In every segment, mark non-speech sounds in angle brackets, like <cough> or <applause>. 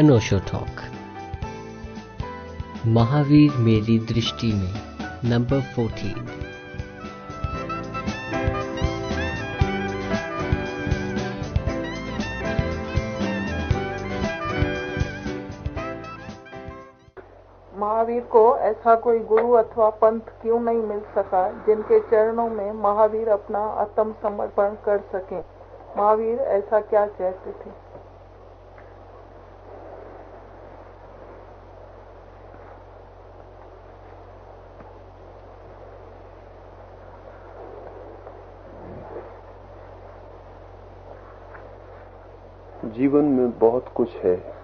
अनोशो talk Mahavir मेरी दृष्टि में नंबर फोर्टीन महावीर को ऐसा कोई गुरु अथवा पंथ क्यों नहीं मिल सका जिनके चरणों में महावीर अपना आत्म समर्पण कर सके? महावीर ऐसा क्या चाहते थे? जीवन में बहुत कुछ है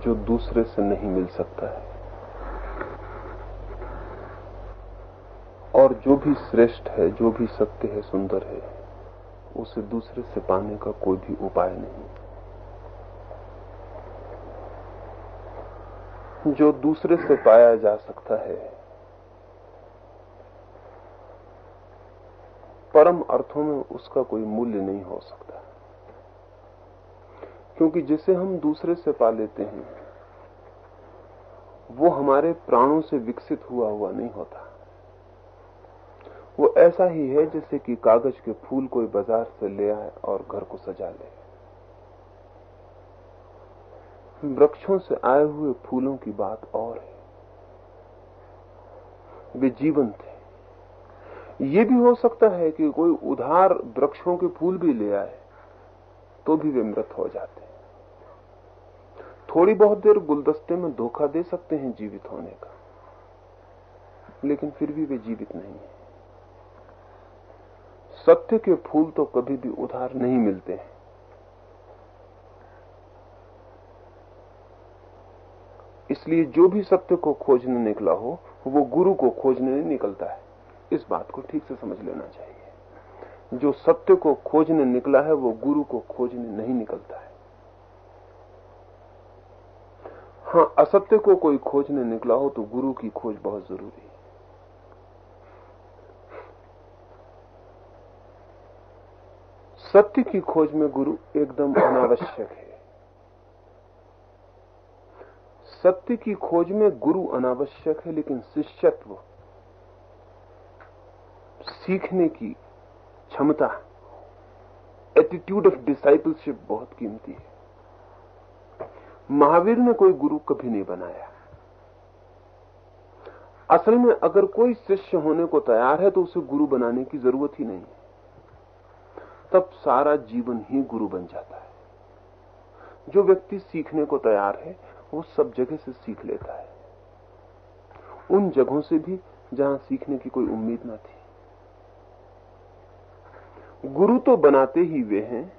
जो दूसरे से नहीं मिल सकता है। और जो भी श्रेष्ठ है, जो भी सत्य है, सुंदर है, उसे दूसरे से पाने का कोई भी उपाय नहीं। जो दूसरे से पाया जा सकता है परम अर्थों में उसका कोई मूल्य नहीं हो सकता। क्योंकि जिसे हम दूसरे से पा लेते हैं, वो हमारे प्राणों से विकसित हुआ हुआ नहीं होता। वो ऐसा ही है जैसे कि कागज़ के फूल कोई बाज़ार से ले आए और घर को सजा ले। वृक्षों से आए हुए फूलों की बात और है। वे जीवन थे ये भी हो सकता है कि कोई उधार वृक्षों के फूल भी ले आए तो भी वे मृत हो जाते थोड़ी बहुत देर गुलदस्ते में धोखा दे सकते हैं जीवित होने का, लेकिन फिर भी वे जीवित नहीं है। सत्य के फूल तो कभी भी उधार नहीं मिलते हैं। इसलिए जो भी सत्य को खोजने निकला हो, वो गुरु को खोजने निकलता है। इस बात को ठीक से समझ लेना चाहिए। जो सत्य को खोजने निकला है, वो गुरु को खोजने नहीं निकलता है। हाँ असत्य को कोई खोजने निकला हो तो गुरु की खोज बहुत ज़रूरी है। सत्य की खोज में गुरु एकदम अनावश्यक है। सत्य की खोज में गुरु अनावश्यक है, लेकिन शिष्यत्व सीखने की क्षमता एटीट्यूड ऑफ़ डिसाइपलशिप बहुत कीमती है। महावीर ने कोई गुरु कभी नहीं बनाया। असल में अगर कोई शिष्य होने को तैयार है तो उसे गुरु बनाने की ज़रूरत ही नहीं तब सारा जीवन ही गुरु बन जाता है। जो व्यक्ति सीखने को तैयार है, वो सब जगह से सीख लेता है। उन जगहों से भी जहाँ सीखने की कोई उम्मीद ना थी। गुरु तो बनाते ही वे हैं,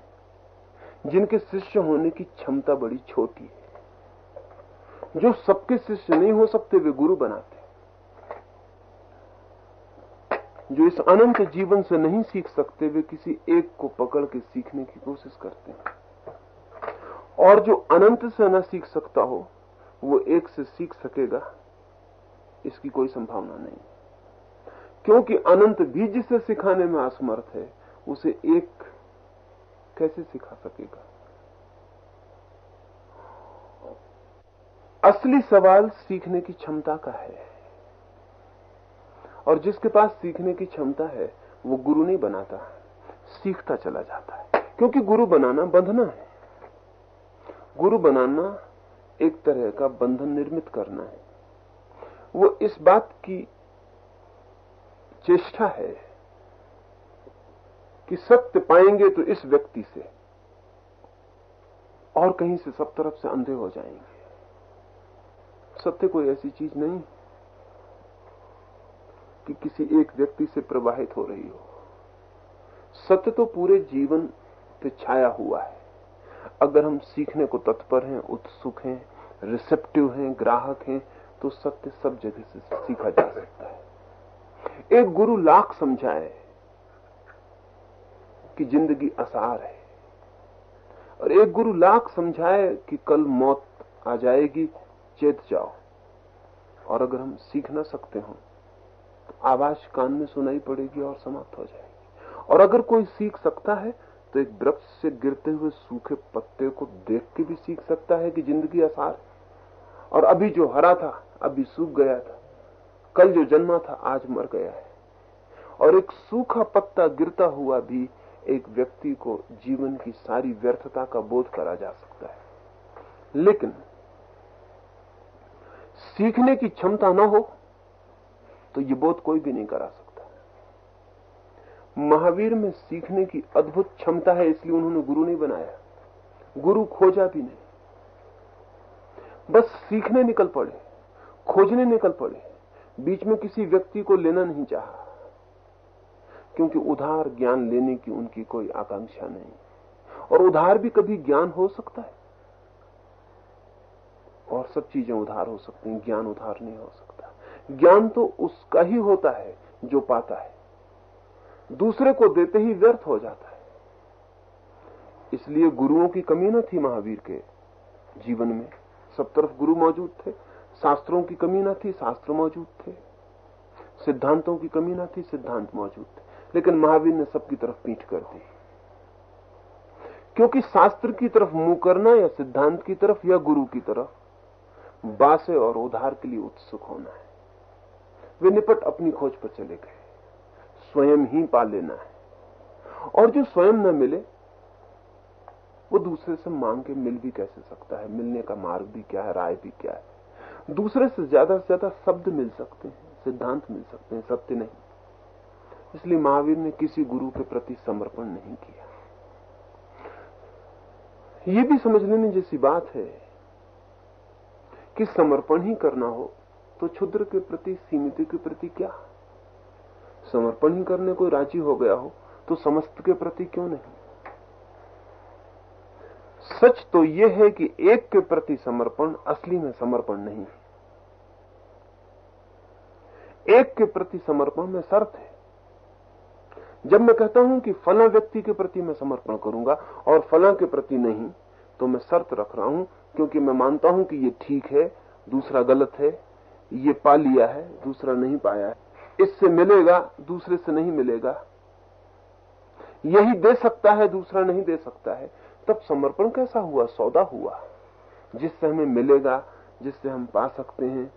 जिनके शिष्य होने की क्षमता बड़ी छोटी है। जो सबके शिष्य नहीं हो सकते, वे गुरु बनाते जो इस अनंत जीवन से नहीं सीख सकते, वे किसी एक को पकड़ के सीखने की कोशिश करते हैं। और जो अनंत से न सीख सकता हो, वो एक से सीख सकेगा, इसकी कोई संभावना नहीं। क्योंकि अनंत भी जिसे सिखाने में असमर्थ है उसे एक कैसे सिखा सकेगा? असली सवाल सीखने की क्षमता का है। और जिसके पास सीखने की क्षमता है, वो गुरु नहीं बनाता। सीखता चला जाता है। क्योंकि गुरु बनाना बंधना है। गुरु बनाना एक तरह का बंधन निर्मित करना है। वो इस बात की चेष्टा है कि सत्य पाएँगे तो इस व्यक्ति से और कहीं से सब तरफ़ से अंधे हो जाएँगे। सत्य कोई ऐसी चीज़ नहीं कि किसी एक व्यक्ति से प्रवाहित हो रही हो। सत्य तो पूरे जीवन पे छाया हुआ है। अगर हम सीखने को तत्पर हैं, उत्सुक हैं रिसेप्टिव हैं, ग्राहक हैं तो सत्य सब जगह से सीखा जा सकता है। एक गुरु लाख समझाए कि ज़िंदगी आसार है। और एक गुरु लाख समझाए कि कल मौत आ जाएगी, चेत जाओ। और अगर हम सीख ना सकते हो तो आवाज़ कान में सुनाई पड़ेगी और समाप्त हो जाएगी। और अगर कोई सीख सकता है तो एक वृक्ष से गिरते हुए सूखे पत्ते को देख के भी सीख सकता है कि ज़िंदगी आसार और अभी जो हरा था, अभी सूख गया था। कल जो जन्मा था, आज मर गया है। और एक सूखा पत्ता गिरता हुआ भी एक व्यक्ति को जीवन की सारी व्यर्थता का बोध करा जा सकता है। लेकिन सीखने की क्षमता न हो तो ये बोध कोई भी नहीं करा सकता। महावीर में सीखने की अद्भुत क्षमता है, इसलिए उन्होंने गुरु नहीं बनाया। गुरु खोजा भी नहीं। बस सीखने निकल पड़े, खोजने निकल पड़े। बीच में किसी व्यक्ति को लेना नहीं चाहा। क्योंकि उधार ज्ञान लेने की उनकी कोई आकांक्षा नहीं। और उधार भी कभी ज्ञान हो सकता है। और सब चीज़ें उधार हो सकती हैं, ज्ञान उधार नहीं हो सकता। ज्ञान तो उसका ही होता है जो पाता है। दूसरे को देते ही व्यर्थ हो जाता है। इसलिए गुरुओं की कमी न थी महावीर के जीवन में। सब तरफ़ गुरु मौजूद थे, शास्त्रों की कमी न थी, शास्त्र मौजूद थे। सिद्धांतों की कमी न थी, सिद्धांत मौजूद थे। लेकिन महावीर ने सबकी तरफ़ पीठ कर दी। क्योंकि शास्त्र की तरफ़ मुँह करना या सिद्धांत की तरफ़ या गुरु की तरफ़, बासे और उधार के लिए उत्सुक होना है। वे निपट अपनी खोज पर चले गए। स्वयं ही पा लेना है। और जो स्वयं न मिले, वो दूसरे से मांग के मिल भी कैसे सकता है? मिलने का मार्ग भी क्या है? राय भी क्या है? दूसरे से ज़्यादा से ज़्यादा शब्द मिल सकते हैं, सिद्धांत मिल सकते हैं, सत्य नहीं। इसलिए महावीर ने किसी गुरु के प्रति समर्पण नहीं किया। ये भी समझ लेने जैसी बात है कि समर्पण ही करना हो तो क्षुद्र के प्रति, सीमित के प्रति क्या? समर्पण ही करने कोई राज़ी हो गया हो तो समस्त के प्रति क्यों नहीं? सच तो यह है कि एक के प्रति समर्पण असली में समर्पण नहीं है। एक के प्रति समर्पण में शर्त है। जब मैं कहता हूँ कि फला व्यक्ति के प्रति मैं समर्पण करूँगा और फला के प्रति नहीं तो मैं शर्त रख रहा हूँ, क्योंकि मैं मानता हूँ कि ये ठीक है, दूसरा गलत है, ये पा लिया है, दूसरा नहीं पाया है। इससे मिलेगा, दूसरे से नहीं मिलेगा। यही दे सकता है, दूसरा नहीं दे सकता है। तब समर्पण कैसा हुआ? सौदा हुआ, जिससे हमें मिलेगा, जिससे हम पा सकते हैं।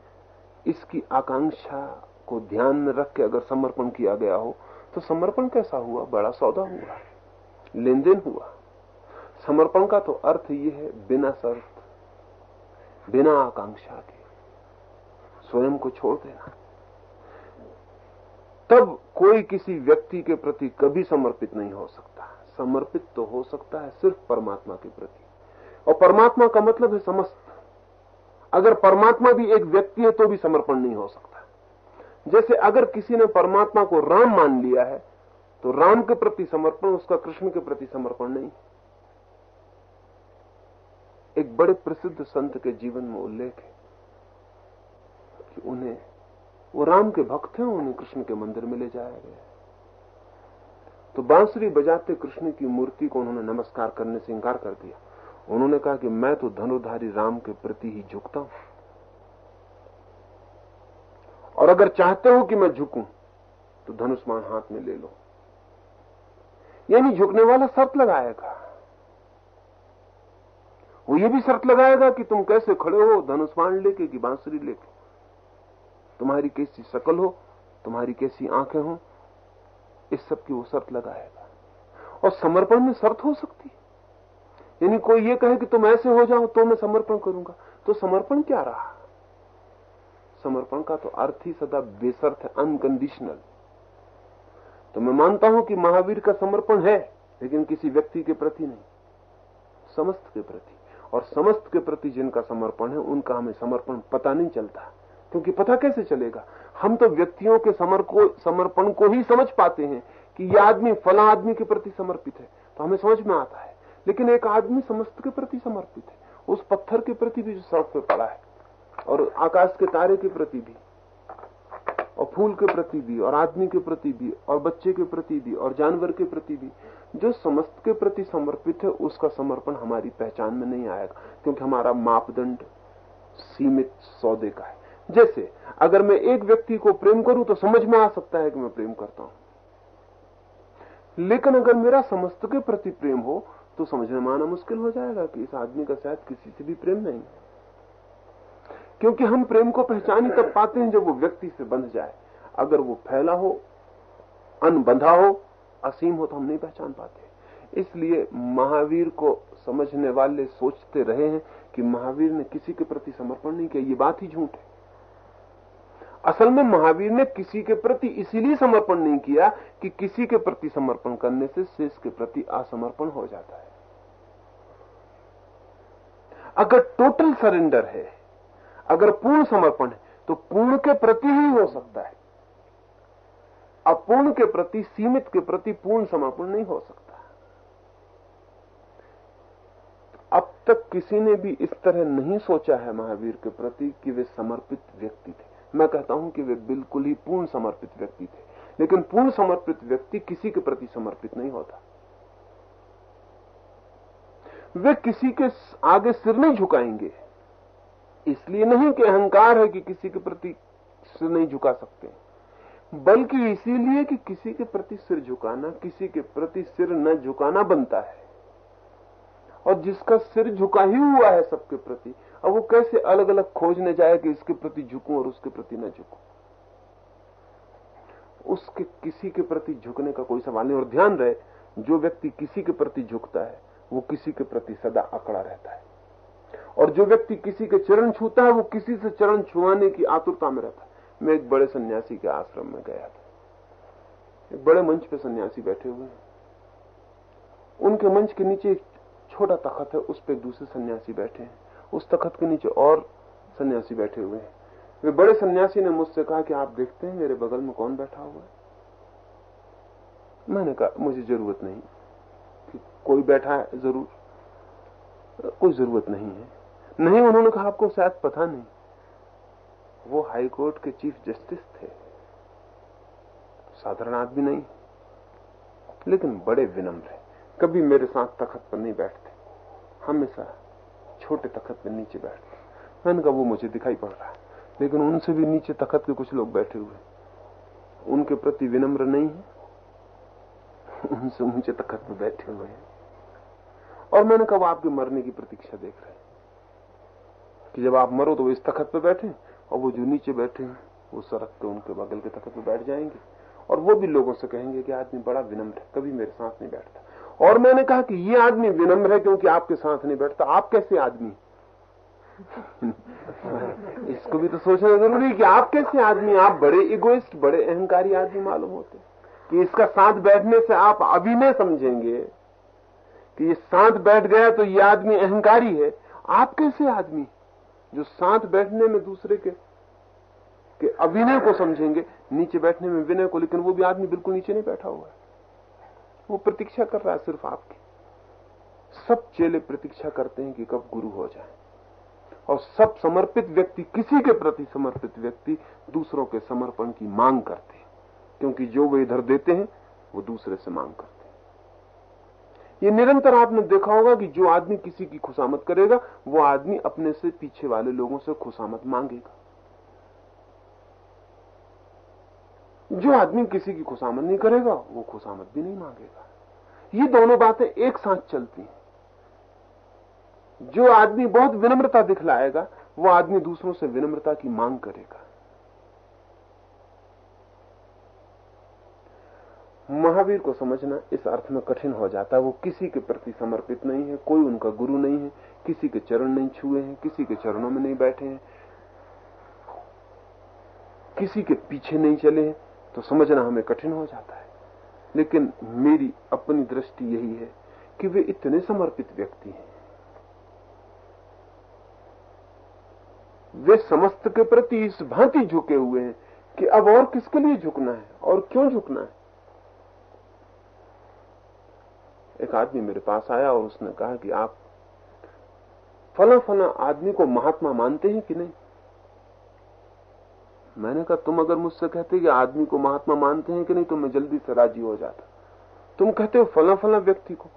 इसकी आकांक्षा को ध्यान में रख के अगर समर्पण किया गया हो तो समर्पण कैसा हुआ? बड़ा सौदा हुआ। लेन देन हुआ। समर्पण का तो अर्थ ये है, बिना शर्त, बिना आकांक्षा के। स्वयं को छोड़ देना। तब कोई किसी व्यक्ति के प्रति कभी समर्पित नहीं हो सकता। समर्पित तो हो सकता है सिर्फ़ परमात्मा के प्रति। और परमात्मा का मतलब है समस्त। अगर परमात्मा भी एक व्यक्ति है तो भी समर्पण नहीं हो सकता। जैसे अगर किसी ने परमात्मा को राम मान लिया है तो राम के प्रति समर्पण, उसका कृष्ण के प्रति समर्पण नहीं। एक बड़े प्रसिद्ध संत के जीवन में उल्लेख है कि उन्हें, वो राम के भक्त हैं, उन्हें कृष्ण के मंदिर में ले जाया गया तो बांसुरी बजाते कृष्ण की मूर्ति को उन्होंने नमस्कार करने से इंकार कर दिया। उन्होंने कहा कि मैं तो धनुधारी राम के प्रति ही झुकता हूँ। और अगर चाहते हो कि मैं झुकूं तो धनुष्मान हाथ में ले लो। यानी झुकने वाला शर्त लगाएगा। वो ये भी शर्त लगाएगा कि तुम कैसे खड़े हो, धनुष्मान लेके कि बांसुरी लेके। तुम्हारी कैसी शकल हो, तुम्हारी कैसी आँखें हो, इस सब की वो शर्त लगाएगा। और समर्पण में शर्त हो सकती है। यानी कोई ये कहे कि तुम ऐसे हो जाओ तो मैं समर्पण करूँगा। तो समर्पण क्या रहा? समर्पण का तो अर्थ ही सदा बेसर्थ अनकंडीशनल तो मैं मानता हूँ कि महावीर का समर्पण है, लेकिन किसी व्यक्ति के प्रति नहीं। समस्त के प्रति। और समस्त के प्रति जिनका समर्पण है, उनका हमें समर्पण पता नहीं चलता। क्योंकि पता कैसे चलेगा? हम तो व्यक्तियों के समर को समर्पण को ही समझ पाते हैं कि यह आदमी, फला आदमी के प्रति समर्पित है। तो हमें समझ में आता है। लेकिन एक आदमी समस्त के प्रति समर्पित है। उस पत्थर के प्रति भी जो सड़क पे पड़ा है और आकाश के तारे के प्रति भी, और फूल के प्रति भी, और आदमी के प्रति भी, और बच्चे के प्रति भी, और जानवर के प्रति भी, जो समस्त के प्रति समर्पित है, उसका समर्पण हमारी पहचान में नहीं आएगा, क्योंकि हमारा मापदंड सीमित सौदे का है। जैसे, अगर मैं एक व्यक्ति को प्रेम करूँ तो समझ में आ सकता है कि मैं प्रेम करता हूँ। लेकिन अगर मेरा समस्त के प्रति प्रेम हो तो समझने में आना मुश्किल हो जाएगा कि इस आदमी का शायद किसी से भी प्रेम नहीं क्योंकि हम प्रेम को पहचान ही तब पाते हैं जब वो व्यक्ति से बंध जाए। अगर वो फैला हो, अनबंधा हो, असीम हो तो हम नहीं पहचान पाते। इसलिए महावीर को समझने वाले सोचते रहे हैं कि महावीर ने किसी के प्रति समर्पण नहीं किया, ये बात ही झूठ है। असल में महावीर ने किसी के प्रति इसीलिए समर्पण नहीं किया कि किसी के प्रति समर्पण करने से शेष के प्रति असमर्पण हो जाता है। अगर टोटल सरेंडर है अगर पूर्ण समर्पण है तो पूर्ण के प्रति ही हो सकता है। अपूर्ण के प्रति, सीमित के प्रति पूर्ण समर्पण नहीं हो सकता। अब तक किसी ने भी इस तरह नहीं सोचा है महावीर के प्रति कि वे समर्पित व्यक्ति थे। मैं कहता हूँ कि वे बिल्कुल ही पूर्ण समर्पित व्यक्ति थे। लेकिन पूर्ण समर्पित व्यक्ति किसी के प्रति समर्पित नहीं होता। वे किसी के आगे सिर नहीं झुकाएँगे। इसलिए नहीं कि अहंकार है कि किसी के प्रति सिर नहीं झुका सकते। बल्कि इसीलिए कि किसी के प्रति सिर झुकाना, किसी के प्रति सिर न झुकाना बनता है। और जिसका सिर झुका ही हुआ है सबके प्रति, अब वो कैसे अलग अलग खोजने जाए कि इसके प्रति झुकूं और उसके प्रति न झुकूं? उसके किसी के प्रति झुकने का कोई सवाल नहीं, और ध्यान रहे, जो व्यक्ति किसी के प्रति झुकता है, वो किसी के प्रति सदा अकड़ा रहता है। और जो व्यक्ति किसी के चरण छूता है, वो किसी से चरण छुआने की आतुरता में रहता है। मैं एक बड़े सन्यासी के आश्रम में गया था। एक बड़े मंच पे सन्यासी बैठे हुए हैं। उनके मंच के नीचे एक छोटा तखत है, उस पर दूसरे सन्यासी बैठे हैं। उस तखत के नीचे और सन्यासी बैठे हुए हैं। वे बड़े सन्यासी ने मुझसे कहा कि आप देखते हैं मेरे बगल में कौन बैठा हुआ है। मैंने कहा, मुझे ज़रूरत नहीं कि कोई बैठा है, ज़रूर। कोई ज़रूरत नहीं है। नहीं, उन्होंने कहा, आपको शायद पता नहीं। वो हाई कोर्ट के चीफ जस्टिस थे। साधारण आदमी नहीं। लेकिन बड़े विनम्र है। कभी मेरे साथ तखत पर नहीं बैठते। हमेशा छोटे तखत पर नीचे बैठते मैंने कहा, वो मुझे दिखाई पड़ रहा है। लेकिन उनसे भी नीचे तखत के कुछ लोग बैठे हुए उनके प्रति विनम्र नहीं है। उनसे ऊँचे तखत पे बैठे हुए हैं। और मैंने कहा आपके मरने की प्रतीक्षा देख रहे कि जब आप मरो तो वो इस तखत पे बैठे और वो जो नीचे बैठे हैं, वो सड़क के उनके बगल के तखत पे बैठ जाएँगे। और वो भी लोगों से कहेंगे कि आदमी बड़ा विनम्र है, कभी मेरे साथ नहीं बैठता। और मैंने कहा कि ये आदमी विनम्र है क्योंकि आपके साथ नहीं बैठता। आप कैसे आदमी <laughs> इसको भी तो सोचना ज़रूरी है कि आप कैसे आदमी आप बड़े इगोइस्ट बड़े अहंकारी आदमी मालूम होते कि इसका साथ बैठने से आप अभी नहीं समझेंगे कि ये साथ बैठ गया तो ये आदमी अहंकारी है। आप कैसे आदमी जो साथ बैठने में दूसरे के के अभिनय को समझेंगे, नीचे बैठने में विनय को, लेकिन वो भी आदमी बिल्कुल नीचे नहीं बैठा हुआ है। वो प्रतीक्षा कर रहा है सिर्फ़ आपकी। सब चेले प्रतीक्षा करते हैं कि कब गुरु हो जाए। और सब समर्पित व्यक्ति, किसी के प्रति समर्पित व्यक्ति, दूसरों के समर्पण की मांग करते हैं। क्योंकि जो वे इधर देते हैं, वो दूसरे से मांग करते हैं। ये निरंतर आपने देखा होगा कि जो आदमी किसी की खुशामद करेगा, वो आदमी अपने से पीछे वाले लोगों से खुशामद मांगेगा। जो आदमी किसी की खुशामद नहीं करेगा, वो खुशामद भी नहीं मांगेगा। ये दोनों बातें एक साथ चलती हैं। जो आदमी बहुत विनम्रता दिखलाएगा, वो आदमी दूसरों से विनम्रता की मांग करेगा। महावीर को समझना इस अर्थ में कठिन हो जाता है। वो किसी के प्रति समर्पित नहीं है, कोई उनका गुरु नहीं है, किसी के चरण नहीं छुए हैं, किसी के चरणों में नहीं बैठे हैं, किसी के पीछे नहीं चले हैं तो समझना हमें कठिन हो जाता है। लेकिन मेरी अपनी दृष्टि यही है कि वे इतने समर्पित व्यक्ति हैं। वे समस्त के प्रति इस भांति झुके हुए हैं कि अब और किसके लिए झुकना है और क्यों झुकना है? एक आदमी मेरे पास आया और उसने कहा कि आप फला फला आदमी को महात्मा मानते हैं कि नहीं? मैंने कहा, तुम अगर मुझसे कहते कि आदमी को महात्मा मानते हैं कि नहीं तो मैं जल्दी से राज़ी हो जाता। तुम कहते हो फला फला व्यक्ति को।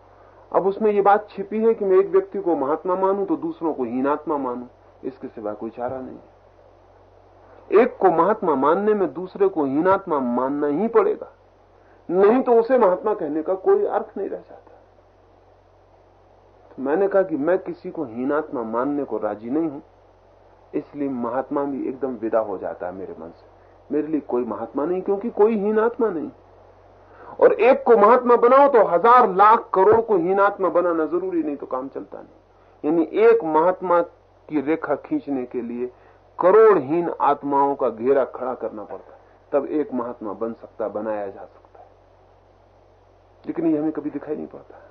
अब उसमें ये बात छिपी है कि मैं एक व्यक्ति को महात्मा मानूं तो दूसरों को हीनात्मा मानूं। इसके सिवा कोई चारा नहीं एक को महात्मा मानने में दूसरे को हीनात्मा मानना ही पड़ेगा। नहीं तो उसे महात्मा कहने का कोई अर्थ नहीं रह जाता। मैंने कहा कि मैं किसी को हीनात्मा मानने को राज़ी नहीं हूँ। इसलिए महात्मा भी एकदम विदा हो जाता है मेरे मन से। मेरे लिए कोई महात्मा नहीं, क्योंकि कोई हीनात्मा नहीं। और एक को महात्मा बनाओ तो हज़ार लाख करोड़ को हीनात्मा बनाना ज़रूरी, नहीं तो काम चलता नहीं। यानी एक महात्मा की रेखा खींचने के लिए करोड़हीन आत्माओं का घेरा खड़ा करना पड़ता है। तब एक महात्मा बन सकता, बनाया जा सकता है। लेकिन ये हमें कभी दिखाई नहीं पड़ता।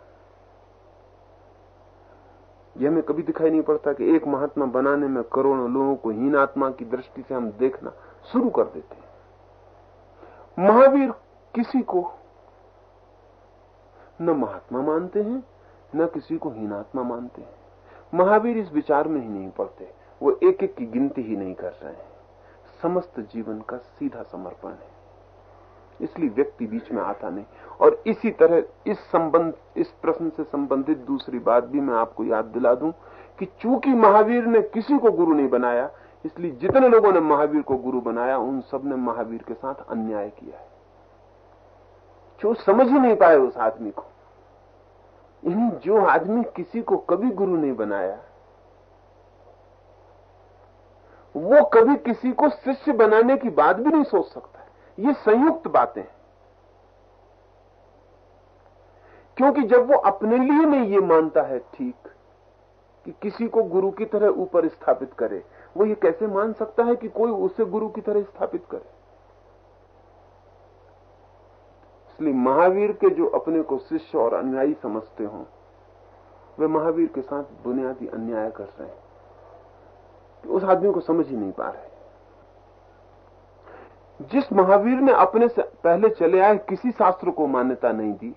यह हमें कभी दिखाई नहीं पड़ता कि एक महात्मा बनाने में करोड़ों लोगों को हीन आत्मा की दृष्टि से हम देखना शुरू कर देते हैं। महावीर किसी को न महात्मा मानते हैं, न किसी को हीनात्मा मानते हैं। महावीर इस विचार में ही नहीं पड़ते। वो एक एक की गिनती ही नहीं कर रहे हैं। समस्त जीवन का सीधा समर्पण है। इसलिए व्यक्ति बीच में आता नहीं। और इसी तरह इस संबंध, इस प्रश्न से संबंधित दूसरी बात भी मैं आपको याद दिला दूँ कि चूँकि महावीर ने किसी को गुरु नहीं बनाया, इसलिए जितने लोगों ने महावीर को गुरु बनाया, उन सबने महावीर के साथ अन्याय किया है। जो समझ ही नहीं पाए उस आदमी को। यानी जो आदमी किसी को कभी गुरु नहीं बनाया, वो कभी किसी को शिष्य बनाने की बात भी नहीं सोच सकता। ये संयुक्त बातें हैं। क्योंकि जब वो अपने लिए नहीं ये मानता है ठीक कि किसी को गुरु की तरह ऊपर स्थापित करे, वो ये कैसे मान सकता है कि कोई उसे गुरु की तरह स्थापित करे? इसलिए महावीर के जो अपने को शिष्य और अनुयायी समझते हो, वे महावीर के साथ बुनियादी अन्याय कर रहे हैं उस आदमी को समझ ही नहीं पा रहे। जिस महावीर ने अपने से पहले चले आए, किसी शास्त्र को मान्यता नहीं दी।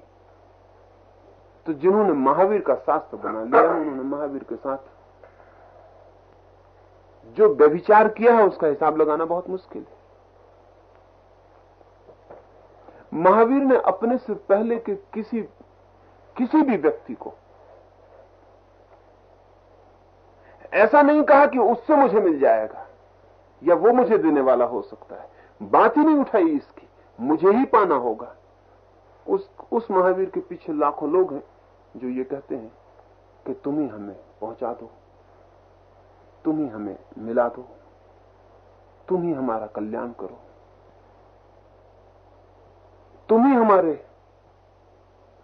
तो जिन्होंने महावीर का शास्त्र बना लिया, उन्होंने महावीर के साथ जो व्यभिचार किया है, उसका हिसाब लगाना बहुत मुश्किल है। महावीर ने अपने से पहले के किसी किसी भी व्यक्ति को ऐसा नहीं कहा कि उससे मुझे मिल जाएगा, या वो मुझे देने वाला हो सकता है। बात ही नहीं उठाई इसकी। मुझे ही पाना होगा। उस उस महावीर के पीछे लाखों लोग हैं जो ये कहते हैं कि तुम ही हमें पहुँचा दो। तुम ही हमें मिला दो। तुम ही हमारा कल्याण करो। तुम ही हमारे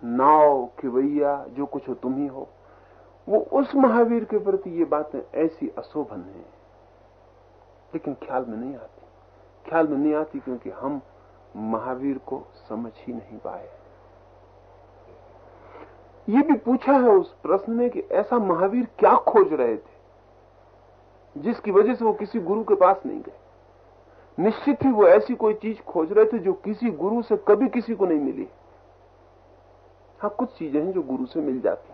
नाव, खिवैया, जो कुछ हो, तुम ही हो। वो उस महावीर के प्रति ये बातें ऐसी अशोभन है, लेकिन ख्याल में नहीं आती। ख्याल में नहीं आती क्योंकि हम महावीर को समझ ही नहीं पाए। ये भी पूछा है उस प्रश्न में कि ऐसा महावीर क्या खोज रहे थे, जिसकी वजह से वो किसी गुरु के पास नहीं गए। निश्चित ही वो ऐसी कोई चीज़ खोज रहे थे जो किसी गुरु से कभी किसी को नहीं मिली। हाँ कुछ चीज़ें हैं जो गुरु से मिल जाती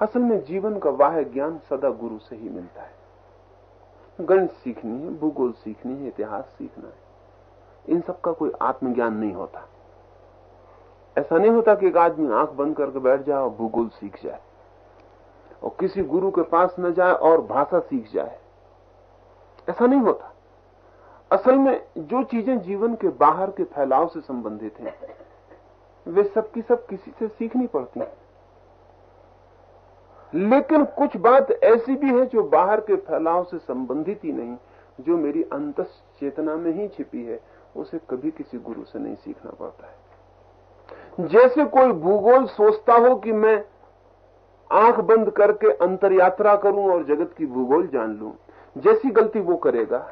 असल में जीवन का वाह ज्ञान सदा गुरु से ही मिलता है। गणित सीखनी है, भूगोल सीखनी है, इतिहास सीखना है। इन सब का कोई आत्मज्ञान नहीं होता। ऐसा नहीं होता कि एक आदमी आँख बंद करके बैठ जाए और भूगोल सीख जाए। और किसी गुरु के पास न जाए और भाषा सीख जाए। ऐसा नहीं होता। असल में जो चीज़ें जीवन के बाहर के फैलाव से संबंधित हैं, वे सब की सब किसी से सीखनी पड़ती हैं। लेकिन कुछ बात ऐसी भी है जो बाहर के फैलाव से संबंधित ही नहीं, जो मेरी अंत चेतना में ही छिपी है, उसे कभी किसी गुरु से नहीं सीखना पड़ता है। जैसे कोई भूगोल सोचता हो कि मैं आँख बंद करके अंतर यात्रा करूँ और जगत की भूगोल जान लूँ, जैसी गलती वो करेगा,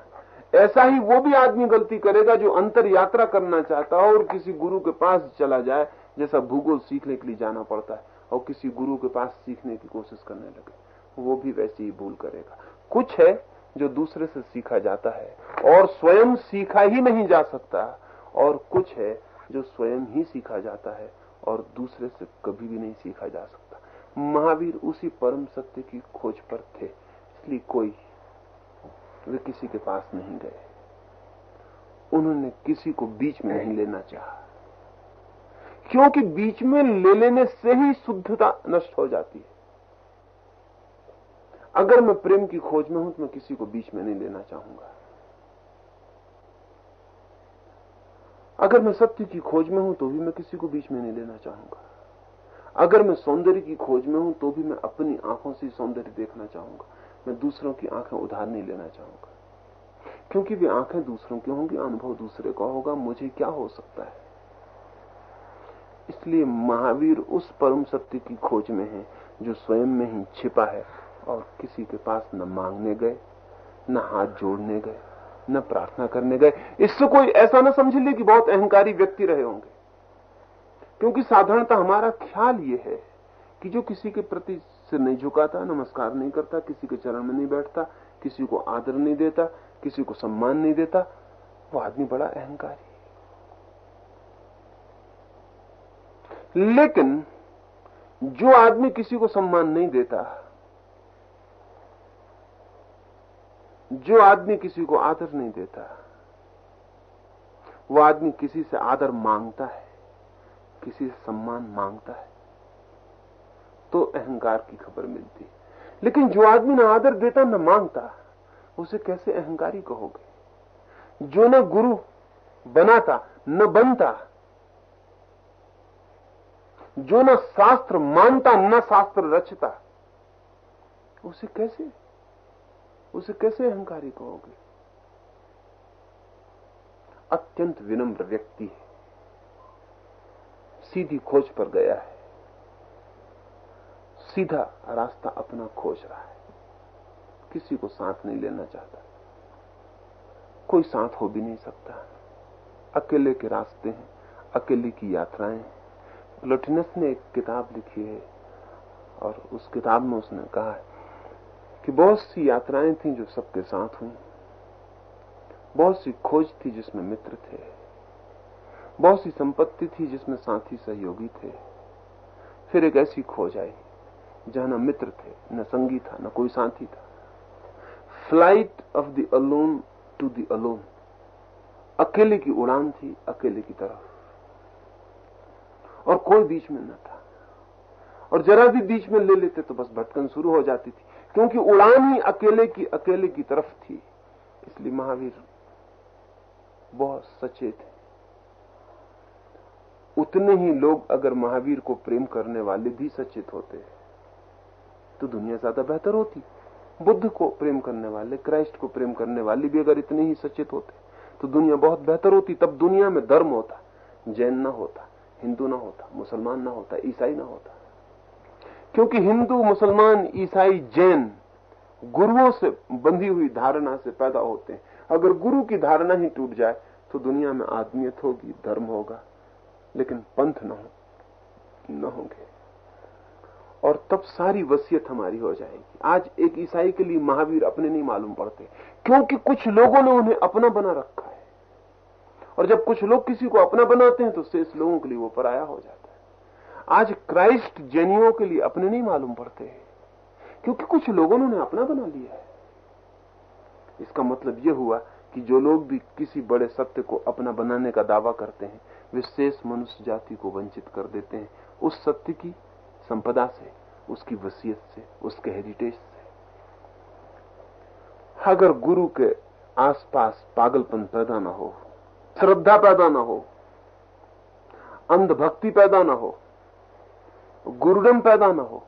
ऐसा ही वो भी आदमी गलती करेगा जो अंतर यात्रा करना चाहता हो और किसी गुरु के पास चला जाए, जैसा भूगोल सीखने के लिए जाना पड़ता है। और किसी गुरु के पास सीखने की कोशिश करने लगे। वो भी वैसी ही भूल करेगा। कुछ है जो दूसरे से सीखा जाता है और स्वयं सीखा ही नहीं जा सकता, और कुछ है जो स्वयं ही सीखा जाता है और दूसरे से कभी भी नहीं सीखा जा सकता। महावीर उसी परम सत्य की खोज पर थे, इसलिए कोई वे किसी के पास नहीं गए। उन्होंने किसी को बीच में नहीं लेना चाहा। क्योंकि बीच में ले लेने से ही शुद्धता नष्ट हो जाती है। अगर मैं प्रेम की खोज में हूँ तो मैं किसी को बीच में नहीं लेना चाहूँगा। अगर मैं सत्य की खोज में हूँ तो भी मैं किसी को बीच में नहीं लेना चाहूँगा। अगर मैं सौंदर्य की खोज में हूँ तो भी मैं अपनी आँखों से सौंदर्य देखना चाहूँगा। मैं दूसरों की आँखें उधार नहीं लेना चाहूँगा। क्योंकि वे आँखें दूसरों की होंगी, अनुभव दूसरे का होगा, मुझे क्या हो सकता है? इसलिए महावीर उस परम सत्य की खोज में है, जो स्वयं में ही छिपा है और किसी के पास न मांगने गए, न हाथ जोड़ने गए, न प्रार्थना करने गए। इससे कोई ऐसा न समझ ले कि बहुत अहंकारी व्यक्ति रहे होंगे। क्योंकि साधारणतः हमारा ख्याल ये है कि जो किसी के प्रति सिर नहीं झुकाता, नमस्कार नहीं करता, किसी के चरण में नहीं बैठता, किसी को आदर नहीं देता, किसी को सम्मान नहीं देता, वो आदमी बड़ा अहंकारी लेकिन जो आदमी किसी को सम्मान नहीं देता, जो आदमी किसी को आदर नहीं देता, वो आदमी किसी से आदर माँगता है, किसी से सम्मान माँगता है तो अहंकार की खबर मिलती लेकिन जो आदमी ना आदर देता, न माँगता, उसे कैसे अहंकारी कहोगे? जो न गुरु बनाता, न बनता जो न शास्त्र मानता, न शास्त्र रचता, उसे कैसे? उसे कैसे अहंकारी कहोगे? अत्यंत विनम्र व्यक्ति है। सीधी खोज पर गया है। सीधा रास्ता अपना खोज रहा है। किसी को साथ नहीं लेना चाहता। कोई साथ हो भी नहीं सकता। अकेले के रास्ते हैं, अकेले की यात्राएँ लोटिनस ने एक किताब लिखी है और उस किताब में उसने कहा है कि बहुत सी यात्राएँ थी जो सबके साथ हुई। बहुत सी खोज थी जिसमें मित्र थे। बहुत सी संपत्ति थी जिसमें साथी सहयोगी थे। फिर एक ऐसी खोज आई, जहाँ न मित्र थे, न संगी था, न कोई साथी था। Flight of the alone to the alone. अकेले की उड़ान थी, अकेले की तरफ़। और कोई बीच में न था। और जरा भी बीच में ले लेते तो बस भटकन शुरू हो जाती थी, क्योंकि उड़ान ही अकेले की अकेले की तरफ़ थी। इसलिए महावीर बहुत सचेत है। उतने ही लोग अगर महावीर को प्रेम करने वाले भी सचेत होते तो दुनिया ज़्यादा बेहतर होती। बुद्ध को प्रेम करने वाले, क्राइस्ट को प्रेम करने वाले भी अगर इतने ही सचेत होते तो दुनिया बहुत बेहतर होती। तब दुनिया में धर्म होता, जैन न होता। हिंदू ना होता, मुसलमान ना होता, ईसाई ना होता। क्योंकि हिंदू, मुसलमान, ईसाई, जैन गुरुओं से बंधी हुई धारणा से पैदा होते हैं। अगर गुरु की धारणा ही टूट जाए तो दुनिया में आदमियत होगी, धर्म होगा, लेकिन पंथ न हो न होंगे। और तब सारी वसीयत हमारी हो जाएगी। आज एक ईसाई के लिए महावीर अपने नहीं मालूम पड़ते, क्योंकि कुछ लोगों ने उन्हें अपना बना रखा है। और जब कुछ लोग किसी को अपना बनाते हैं तो शेष लोगों के लिए वो पराया हो जाता है। आज क्राइस्ट जैनियों के लिए अपने नहीं मालूम पड़ते क्योंकि कुछ लोगों ने अपना बना लिया है। इसका मतलब यह हुआ कि जो लोग भी किसी बड़े सत्य को अपना बनाने का दावा करते हैं विशेष मनुष्य जाति को वंचित कर देते हैं। उस सत्य की संपदा से, उसकी वसीयत से, उसके हेरिटेज से। अगर गुरु के आसपास पागलपन पैदा ना हो श्रद्धा पैदा ना हो, अंधभक्ति पैदा ना हो गुरुडम पैदा ना हो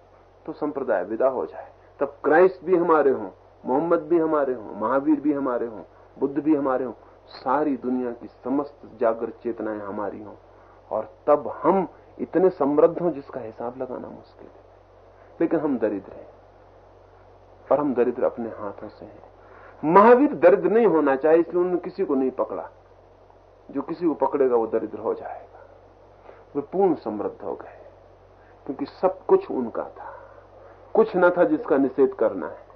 तो संप्रदाय विदा हो जाए। तब क्राइस्ट भी हमारे हों, मोहम्मद भी हमारे हों, महावीर भी हमारे हों, बुद्ध भी हमारे हों, सारी दुनिया की समस्त जागृत चेतनाएँ हमारी हों, और तब हम इतने समृद्ध हों जिसका हिसाब लगाना मुश्किल है। लेकिन हम दरिद्र हैं, और हम दरिद्र अपने हाथों से हैं। महावीर दरिद्र नहीं होना चाहिए, इसलिए उन्होंने किसी को नहीं पकड़ा। जो किसी को पकड़ेगा, वो दरिद्र हो जाएगा। वे पूर्ण समृद्ध हो गए, क्योंकि सब कुछ उनका था। कुछ न था जिसका निषेध करना है।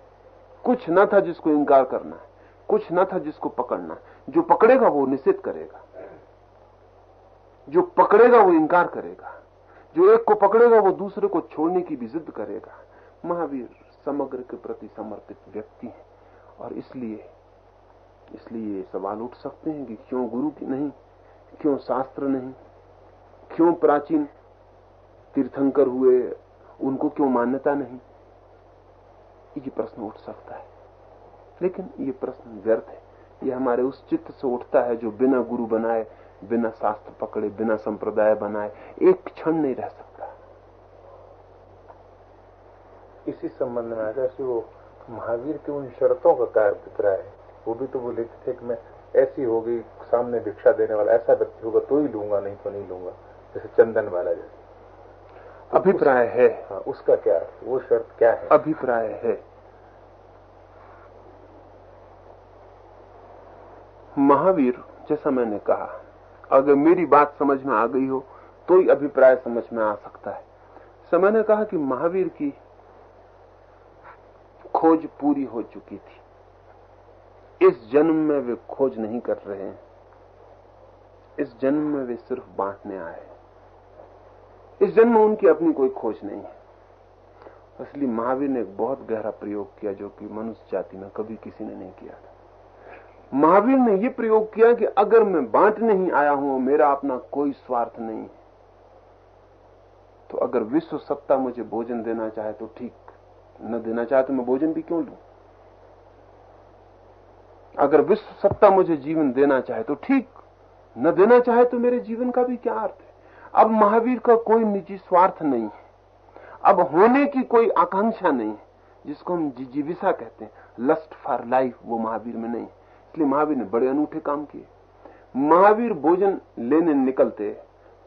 कुछ न था जिसको इंकार करना है। कुछ न था जिसको पकड़ना जो पकड़ेगा, वो निषेध करेगा। जो पकड़ेगा, वो इंकार करेगा। जो एक को पकड़ेगा, वो दूसरे को छोड़ने की भी जिद करेगा। महावीर समग्र के प्रति समर्पित व्यक्ति है और इसलिए इसलिए ये सवाल उठ सकते हैं कि क्यों गुरु की नहीं, क्यों शास्त्र नहीं, क्यों प्राचीन तीर्थंकर हुए, उनको क्यों मान्यता नहीं? ये प्रश्न उठ सकता है। लेकिन ये प्रश्न व्यर्थ है। ये हमारे उस चित्त से उठता है जो बिना गुरु बनाए, बिना शास्त्र पकड़े, बिना संप्रदाय बनाए, एक क्षण नहीं रह सकता। इसी संबंध में अगर वो महावीर की उन शर्तों का कार्य अभिप्राय है। वो भी तो वो लिखते थे कि मैं ऐसी होगी सामने भिक्षा देने वाला ऐसा व्यक्ति होगा तो ही लूँगा नहीं तो नहीं लूँगा। जैसे चंदन वाला जैसे। अभिप्राय है। हाँ उसका क्या वो शर्त क्या है? अभिप्राय है। महावीर जैसा मैंने कहा अगर मेरी बात समझ में आ गई हो तो ही अभिप्राय समझ में आ सकता है। समय ने कहा कि महावीर की खोज पूरी हो चुकी थी। इस जन्म में वे खोज नहीं कर रहे हैं। इस जन्म में वे सिर्फ़ बांटने आए इस जन्म में उनकी अपनी कोई खोज नहीं है। असली महावीर ने एक बहुत गहरा प्रयोग किया जो कि मनुष्य जाति में कभी किसी ने नहीं किया था। महावीर ने यह प्रयोग किया कि अगर मैं बांटने ही आया हूँ मेरा अपना कोई स्वार्थ नहीं है तो अगर विश्व सत्ता मुझे भोजन देना चाहे तो ठीक, न देना चाहे तो मैं भोजन भी क्यों लू? अगर विश्व सत्ता मुझे जीवन देना चाहे तो ठीक, न देना चाहे तो मेरे जीवन का भी क्या अर्थ है? अब महावीर का कोई निजी स्वार्थ नहीं है। अब होने की कोई आकांक्षा नहीं है, जिसको हम जिजीविसा कहते हैं। लस्ट फॉर लाइफ वो महावीर में नहीं इसलिए महावीर ने बड़े अनूठे काम किए। महावीर भोजन लेने निकलते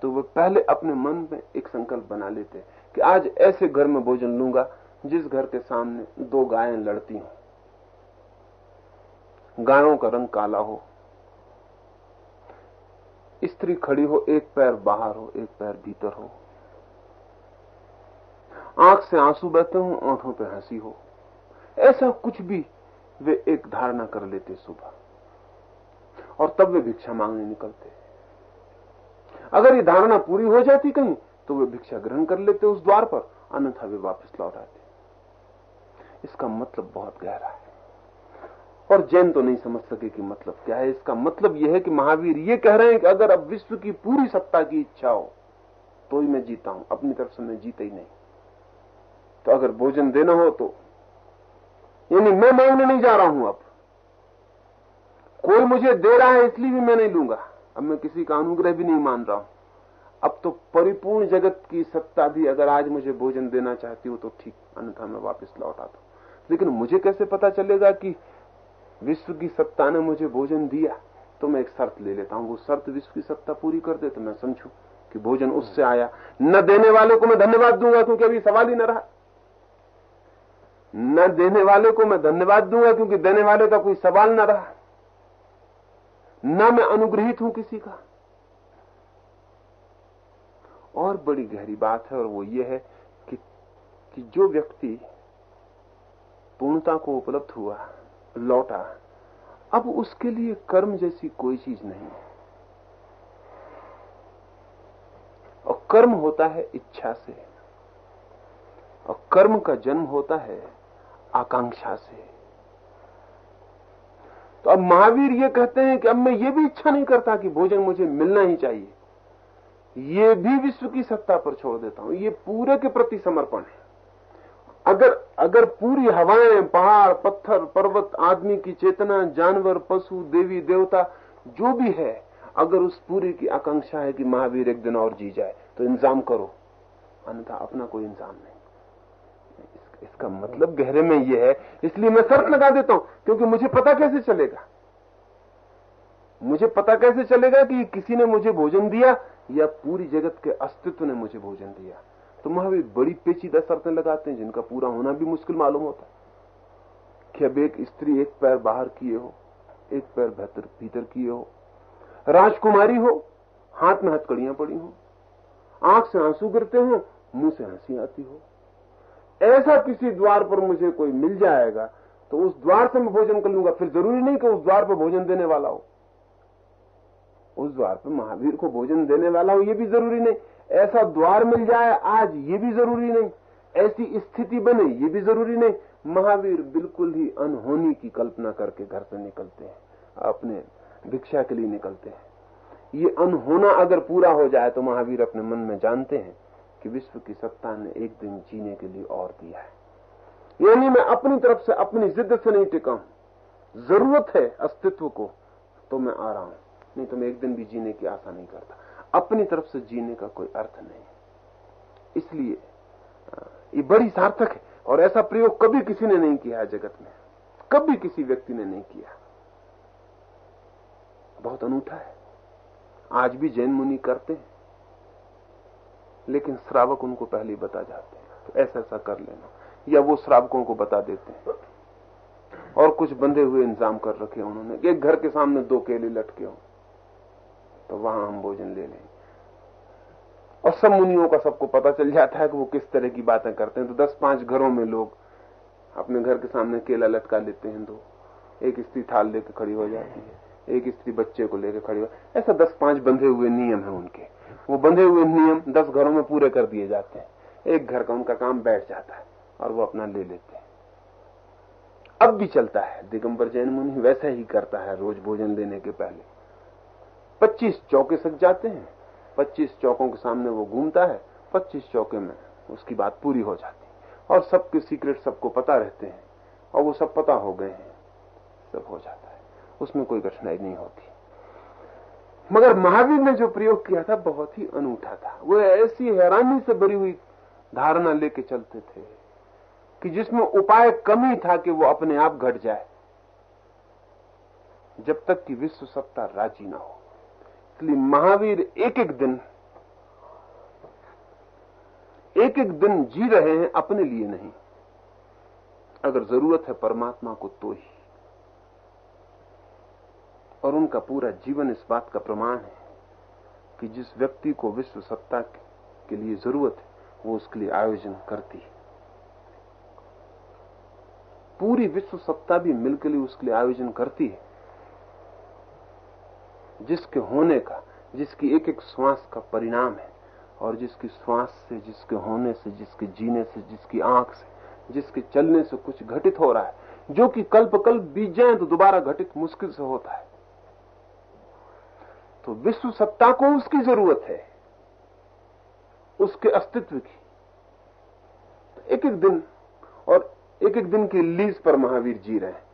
तो वे पहले अपने मन में एक संकल्प बना लेते, कि आज ऐसे घर में भोजन लूँगा, जिस घर के सामने दो गायें लड़ती हों। गायों का रंग काला हो। स्त्री खड़ी हो, एक पैर बाहर हो, एक पैर भीतर हो। आँख से आँसू बहते हो, आँखों पे हँसी हो। ऐसा कुछ भी वे एक धारणा कर लेते सुबह। और तब वे भिक्षा मांगने निकलते। अगर ये धारणा पूरी हो जाती कहीं तो वे भिक्षा ग्रहण कर लेते उस द्वार पर, अन्यथा वे वापस लौट आते। इसका मतलब बहुत गहरा है। और जैन तो नहीं समझ सके कि मतलब क्या है। इसका मतलब यह है कि महावीर ये कह रहे हैं कि अगर अब विश्व की पूरी सत्ता की इच्छा हो तो ही मैं जीता हूँ। अपनी तरफ़ से मैं जीता ही नहीं। तो अगर भोजन देना हो तो यानी मैं मांगने नहीं जा रहा हूँ अब। कोई मुझे दे रहा है इसलिए भी मैं नहीं लूँगा। अब मैं किसी का अनुग्रह भी नहीं मान रहा हूँ। अब तो परिपूर्ण जगत की सत्ता भी अगर आज मुझे भोजन देना चाहती हो तो ठीक, अन्यथा मैं वापस लौट आता लेकिन मुझे कैसे पता चलेगा कि विश्व की सत्ता ने मुझे भोजन दिया तो मैं एक शर्त ले लेता हूँ। वो शर्त विश्व की सत्ता पूरी कर दे तो मैं समझू कि भोजन उससे आया। न देने वाले को मैं धन्यवाद दूँगा क्योंकि अभी सवाल ही न रहा। न देने वाले को मैं धन्यवाद दूँगा क्योंकि देने वाले का कोई सवाल न रहा। न मैं अनुग्रहित हूँ किसी का। और बड़ी गहरी बात है और वो ये है कि, कि जो व्यक्ति पूर्णता को उपलब्ध हुआ लौटा। अब उसके लिए कर्म जैसी कोई चीज़ नहीं है। और कर्म होता है इच्छा से। और कर्म का जन्म होता है आकांक्षा से। तो अब महावीर ये कहते हैं कि अब मैं ये भी इच्छा नहीं करता कि भोजन मुझे मिलना ही चाहिए। ये भी विश्व की सत्ता पर छोड़ देता हूँ। ये पूरे के प्रति समर्पण है। अगर अगर पूरी हवाएँ, पहाड़, पत्थर, पर्वत, आदमी की चेतना, जानवर, पशु, देवी, देवता, जो भी है, अगर उस पूरी की आकांक्षा है कि महावीर एक दिन और जी जाए तो इंतज़ाम करो। अन्यथा अपना कोई इंतज़ाम नहीं। इसका मतलब गहरे में यह है, इसलिए मैं शर्त लगा देता हूँ, क्योंकि मुझे पता कैसे चलेगा। मुझे पता कैसे चलेगा कि किसी ने मुझे भोजन दिया, या पूरी जगत के अस्तित्व ने मुझे भोजन दिया। तो महावीर बड़ी पेचीदा शर्तें लगाते हैं जिनका पूरा होना भी मुश्किल मालूम होता है। कि अब एक स्त्री एक पैर बाहर किए हो, एक पैर भीतर भीतर किए हो, राजकुमारी हो, हाथ में हथकड़ियाँ पड़ी हो, आँख से आँसू गिरते हो, मुँह से हँसी आती हो। ऐसा किसी द्वार पर मुझे कोई मिल जाएगा तो उस द्वार से मैं भोजन कर लूँगा। फिर ज़रूरी नहीं कि उस द्वार पर भोजन देने वाला हो। उस द्वार पर महावीर को भोजन देने वाला हो यह भी ज़रूरी नहीं ऐसा द्वार मिल जाए, आज ये भी ज़रूरी नहीं। ऐसी स्थिति बने, ये भी ज़रूरी नहीं। महावीर बिल्कुल ही अनहोनी की कल्पना करके घर से निकलते हैं, अपने भिक्षा के लिए निकलते हैं। ये अनहोना अगर पूरा हो जाए तो महावीर अपने मन में जानते हैं कि विश्व की सत्ता ने एक दिन जीने के लिए और दिया है। यानी मैं अपनी तरफ़ से अपनी जिद से नहीं टिका ज़रूरत है अस्तित्व को तो मैं आ रहा हूँ। नहीं तो मैं एक दिन भी जीने की आशा नहीं करता। अपनी तरफ़ से जीने का कोई अर्थ नहीं। इसलिए ये बड़ी सार्थक है, और ऐसा प्रयोग कभी किसी ने नहीं किया है जगत में। कभी किसी व्यक्ति ने नहीं किया। बहुत अनूठा है। आज भी जैन मुनि करते हैं, लेकिन श्रावक उनको पहले ही बता जाते हैं। तो ऐसा ऐसा कर लेना। या वो श्रावकों को बता देते हैं। और कुछ बंधे हुए इंतज़ाम कर रखे उन्होंने एक घर के सामने दो केले लटके हो। तो वहाँ हम भोजन ले लेंगे और सब मुनियों का सबको पता चल जाता है कि वो किस तरह की बातें करते हैं। तो दस पाँच घरों में लोग अपने घर के सामने केला लटका लेते हैं दो। एक स्त्री थाल लेकर खड़ी हो जाती है, एक स्त्री बच्चे को लेकर खड़ी हो। ऐसा दस पाँच बंधे हुए नियम है उनके। वो बंधे हुए नियम दस घरों में पूरे कर दिए जाते हैं। एक घर का उनका काम बैठ जाता है और वो अपना ले लेते हैं। अब भी चलता है। दिगंबर जैन मुनि वैसा ही करता है रोज भोजन लेने के पहले। पच्चीस चौके सक जाते हैं। पच्चीस चौकों के सामने वो घूमता है, पच्चीस चौके में उसकी बात पूरी हो जाती और सबके सीक्रेट सबको पता रहते हैं, और वो सब पता हो गए हैं, सब हो जाता है। उसमें कोई कठिनाई नहीं होती। मगर महावीर ने जो प्रयोग किया था, बहुत ही अनूठा था। वो ऐसी हैरानी से भरी हुई धारणा लेके चलते थे कि जिसमें उपाय कम ही था कि वो अपने आप घट जाए, जब तक कि विश्व सत्ता राज़ी ना हो। इसलिए महावीर एक एक दिन एक एक दिन जी रहे हैं अपने लिए नहीं। अगर ज़रूरत है परमात्मा को तो ही। और उनका पूरा जीवन इस बात का प्रमाण है कि जिस व्यक्ति को विश्व सत्ता के लिए ज़रूरत है, वो उसके लिए आयोजन करती है। पूरी विश्व सत्ता भी मिलकर उसके लिए आयोजन करती है। जिसके होने का, जिसकी एक एक श्वास का परिणाम है, और जिसकी श्वास से, जिसके होने से, जिसके जीने से, जिसकी आँख से, जिसके चलने से कुछ घटित हो रहा है। जो कि कल्प कल्प बीत जाए तो दोबारा घटित मुश्किल से होता है। तो विश्व सत्ता को उसकी ज़रूरत है, उसके अस्तित्व की। तो एक एक दिन, और एक एक दिन की लीज पर महावीर जी रहे हैं।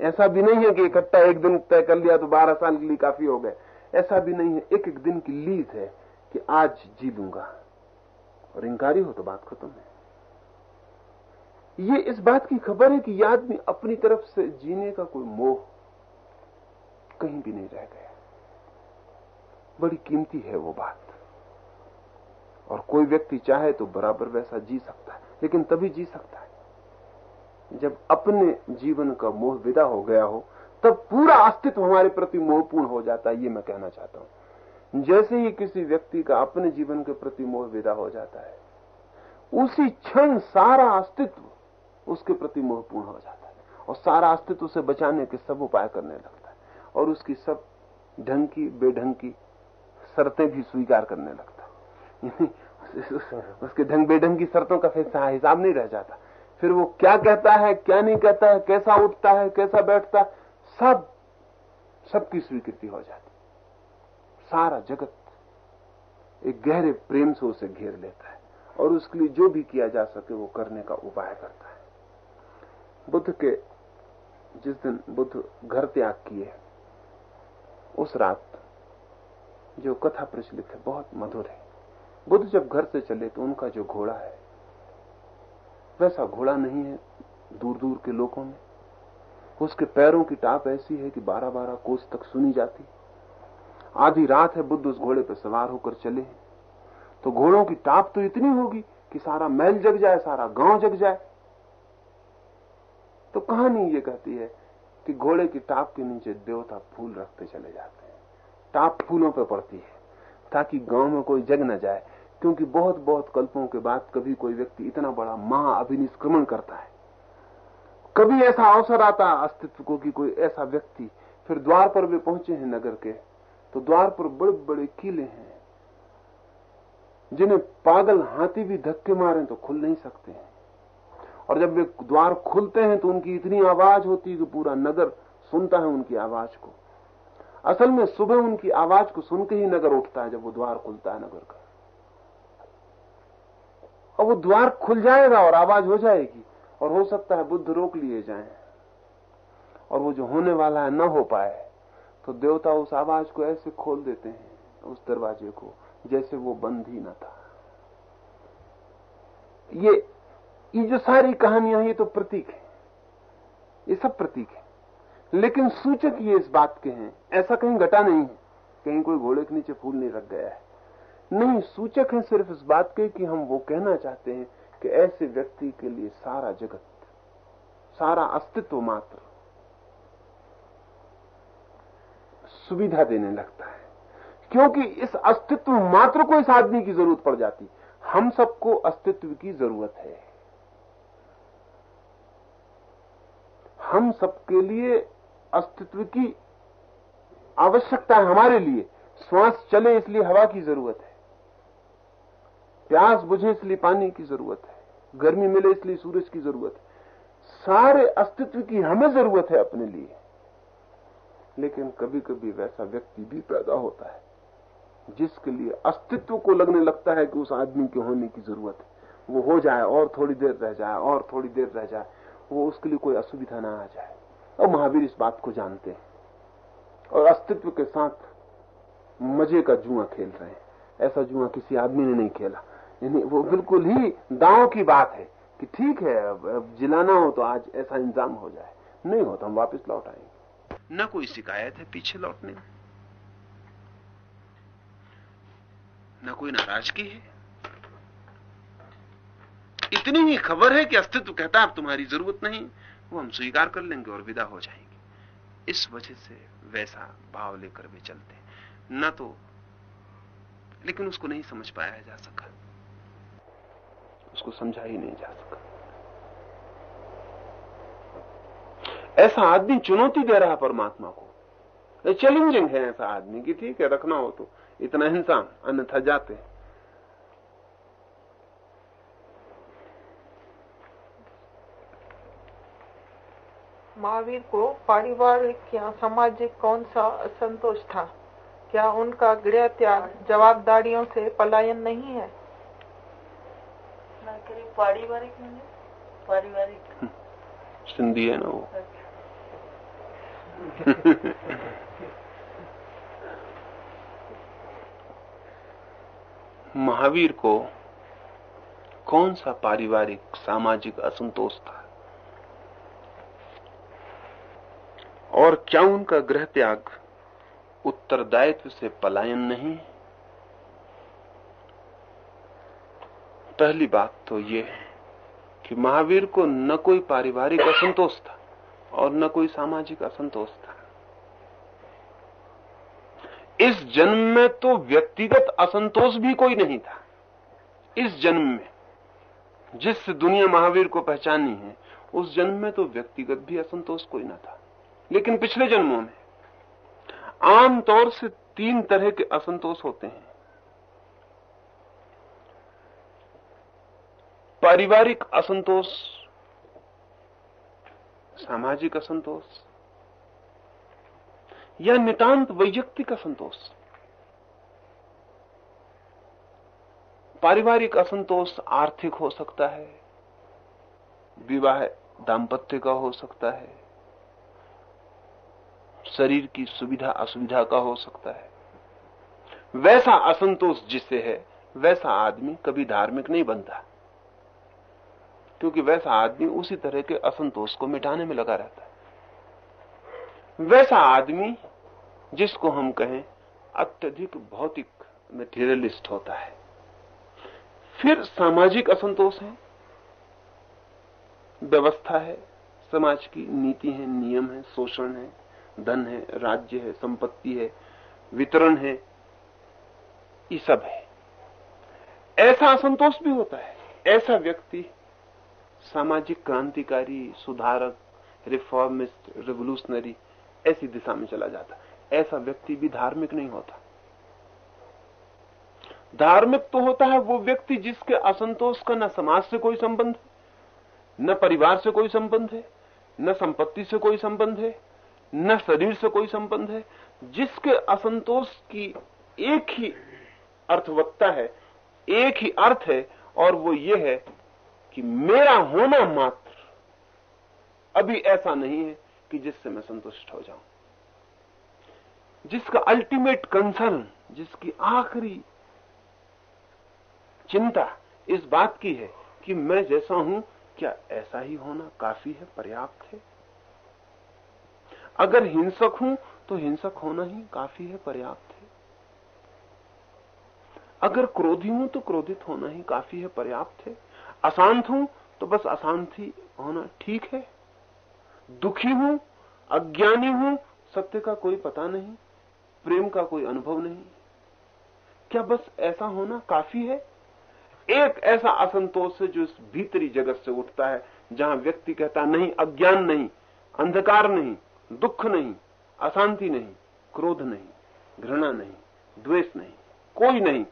ऐसा भी नहीं है कि इकट्ठा एक दिन तय कर लिया तो बारह साल के लिए काफ़ी हो गए। ऐसा भी नहीं है। एक एक दिन की लीज है कि आज जी लूँगा। और इंकारी हो तो बात खत्म है। ये इस बात की खबर है कि आदमी अपनी तरफ़ से जीने का कोई मोह कहीं भी नहीं रह गया। बड़ी कीमती है वो बात। और कोई व्यक्ति चाहे तो बराबर वैसा जी सकता है, लेकिन तभी जी सकता है। जब अपने जीवन का मोह विदा हो गया हो, तब पूरा अस्तित्व हमारे प्रति मोहपूर्ण हो जाता है, ये मैं कहना चाहता हूँ। जैसे ही किसी व्यक्ति का अपने जीवन के प्रति मोह विदा हो जाता है, उसी क्षण सारा अस्तित्व उसके प्रति मोहपूर्ण हो जाता है और सारा अस्तित्व उसे बचाने के सब उपाय करने लगता है और उसकी सब ढंग की, बेढंग की शर्तें भी स्वीकार करने लगता है। <laughs> उसके ढंग बेढंग की शर्तों का फिर हिसाब नहीं रह जाता। फिर वो क्या कहता है, क्या नहीं कहता है, कैसा उठता है, कैसा बैठता है, सब, सबकी स्वीकृति हो जाती सारा जगत एक गहरे प्रेम से उसे घेर लेता है और उसके लिए जो भी किया जा सके वो करने का उपाय करता है। बुद्ध के जिस दिन बुद्ध घर त्याग किए, उस रात जो कथा प्रचलित है, बहुत मधुर है। बुद्ध जब घर से चले तो उनका जो घोड़ा है वैसा घोड़ा नहीं है दूर दूर के लोगों में। उसके पैरों की टाप ऐसी है कि बारह बारह कोस तक सुनी जाती। आधी रात है, बुद्ध उस घोड़े पर सवार होकर चले तो घोड़ों की टाप तो इतनी होगी कि सारा महल जग जाए, सारा गाँव जग जाए। तो कहानी ये कहती है कि घोड़े की टाप के नीचे देवता फूल रखते चले जाते हैं। टाप फूलों पर पड़ती है, ताकि गाँव में कोई जग न जाए। क्योंकि बहुत बहुत कल्पों के बाद कभी कोई व्यक्ति इतना बड़ा महाअभिनिष्क्रमण करता है। कभी ऐसा अवसर आता अस्तित्व को कि कोई ऐसा व्यक्ति फिर द्वार पर वे पहुँचे हैं नगर के तो द्वार पर बड़े बड़े किले हैं, जिन्हें पागल हाथी भी धक्के मारे तो खुल नहीं सकते हैं। और जब वे द्वार खुलते हैं तो उनकी इतनी आवाज़ होती है कि पूरा नगर सुनता है उनकी आवाज़ को। असल में सुबह उनकी आवाज़ को सुन के ही नगर उठता है जब वो द्वार खुलता है नगर का। और वो द्वार खुल जाएगा और आवाज़ हो जाएगी और हो सकता है बुद्ध रोक लिए जाएँ। और वो जो होने वाला है न हो पाए तो देवता उस आवाज़ को ऐसे खोल देते हैं, उस दरवाजे को, जैसे वो बंद ही ना था। ये ये जो सारी कहानियाँ ये तो प्रतीक है। ये सब प्रतीक है। लेकिन सूचक ये इस बात के हैं, ऐसा कहीं घटा नहीं है। कहीं कोई घोड़े के नीचे फूल नहीं रख गया है। नहीं, सूचक है सिर्फ़ इस बात के कि हम वो कहना चाहते हैं कि ऐसे व्यक्ति के लिए सारा जगत, सारा अस्तित्व मात्र सुविधा देने लगता है। क्योंकि इस अस्तित्व मात्र को इस आदमी की ज़रूरत पड़ जाती। हम सबको अस्तित्व की ज़रूरत है। हम सबके लिए अस्तित्व की आवश्यकता है हमारे लिए। श्वास चले इसलिए हवा की ज़रूरत है। प्यास बुझे इसलिए पानी की ज़रूरत है, गर्मी मिले इसलिए सूरज की ज़रूरत है। सारे अस्तित्व की हमें ज़रूरत है अपने लिए। लेकिन कभी कभी वैसा व्यक्ति भी पैदा होता है, जिसके लिए अस्तित्व को लगने लगता है कि उस आदमी के होने की ज़रूरत है। वो हो जाए, और थोड़ी देर रह जाए, और थोड़ी देर रह जाए, वो उसके लिए कोई असुविधा ना आ जाए। और महावीर इस बात को जानते हैं और अस्तित्व के साथ मज़े का जुआ खेल रहे हैं। ऐसा जुआ किसी आदमी ने नहीं खेला। यानी वो बिल्कुल ही दांव की बात है कि ठीक है, अब जिलाना हो तो आज ऐसा इंतज़ाम हो जाए। नहीं हो तो हम वापस लौट आएँगे। न कोई शिकायत है पीछे लौटने में? न कोई नाराज़गी है? इतनी ही खबर है कि अस्तित्व कहता है, अब तुम्हारी ज़रूरत नहीं, वो हम स्वीकार कर लेंगे और विदा हो जाएँगे। इस वजह से वैसा भाव लेकर वे चलते न तो लेकिन उसको नहीं समझ पाया जा सका। उसको समझा ही नहीं जा सका। ऐसा आदमी चुनौती दे रहा परमात्मा को। चैलेंजिंग है ऐसा आदमी कि ठीक है, रखना हो तो। इतना इंसान, अन्यथा जाते महावीर को पारिवारिक या सामाजिक कौन सा असंतोष था? क्या उनका गृह त्याग जवाबदारियों से पलायन नहीं है? पारिवारिक पारिवारिक. सिंधी है ना वो. <laughs> महावीर को कौन सा पारिवारिक सामाजिक असंतोष था? और क्या उनका गृह त्याग उत्तरदायित्व से पलायन नहीं? पहली बात तो ये है कि महावीर को न कोई पारिवारिक असंतोष था और न कोई सामाजिक असंतोष था। इस जन्म में तो व्यक्तिगत असंतोष भी कोई नहीं था। इस जन्म में जिस दुनिया महावीर को पहचानी है, उस जन्म में तो व्यक्तिगत भी असंतोष कोई ना था। लेकिन पिछले जन्मों में आमतौर से तीन तरह के असंतोष होते हैं। पारिवारिक असंतोष, सामाजिक असंतोष, या नितांत वैयक्तिक असंतोष, पारिवारिक असंतोष आर्थिक हो सकता है, विवाह दाम्पत्य का हो सकता है, शरीर की सुविधा असुविधा का हो सकता है। वैसा असंतोष जिससे है, वैसा आदमी कभी धार्मिक नहीं बनता। क्योंकि वैसा आदमी उसी तरह के असंतोष को मिटाने में लगा रहता है। वैसा आदमी जिसको हम कहें अत्यधिक भौतिक मेटीरियलिस्ट होता है। फिर सामाजिक असंतोष है, व्यवस्था है, समाज की नीति है, नियम है, शोषण है, धन है, राज्य है, संपत्ति है, वितरण है, ये सब है। ऐसा असंतोष भी होता है, ऐसा व्यक्ति सामाजिक क्रांतिकारी, सुधारक रिफॉर्मिस्ट रिवोल्यूशनरी ऐसी दिशा में चला जाता। ऐसा व्यक्ति भी धार्मिक नहीं होता। धार्मिक तो होता है वो व्यक्ति जिसके असंतोष का न समाज से कोई संबंध है, न परिवार से कोई संबंध है, न संपत्ति से कोई संबंध है, न शरीर से कोई संबंध है। जिसके असंतोष की एक ही अर्थवत्ता है, एक ही अर्थ है, और वो ये है कि मेरा होना मात्र अभी ऐसा नहीं है कि जिससे मैं संतुष्ट हो जाऊँ। जिसका अल्टीमेट कंसर्न जिसकी आखिरी चिंता इस बात की है कि मैं जैसा हूँ, क्या ऐसा ही होना काफ़ी है, पर्याप्त है? अगर हिंसक हूँ तो हिंसक होना ही काफ़ी है, पर्याप्त है। अगर क्रोधी हूँ तो क्रोधित होना ही काफ़ी है, पर्याप्त है। अशांत हूँ तो बस अशांति होना ठीक है। दुखी हूँ, अज्ञानी हूँ, सत्य का कोई पता नहीं, प्रेम का कोई अनुभव नहीं। क्या बस ऐसा होना काफ़ी है? एक ऐसा असंतोष है जो इस भीतरी जगत से उठता है, जहाँ व्यक्ति कहता, नहीं, अज्ञान नहीं, अंधकार नहीं, दुख नहीं, अशांति नहीं, क्रोध नहीं, घृणा नहीं, द्वेष नहीं, कोई नहीं।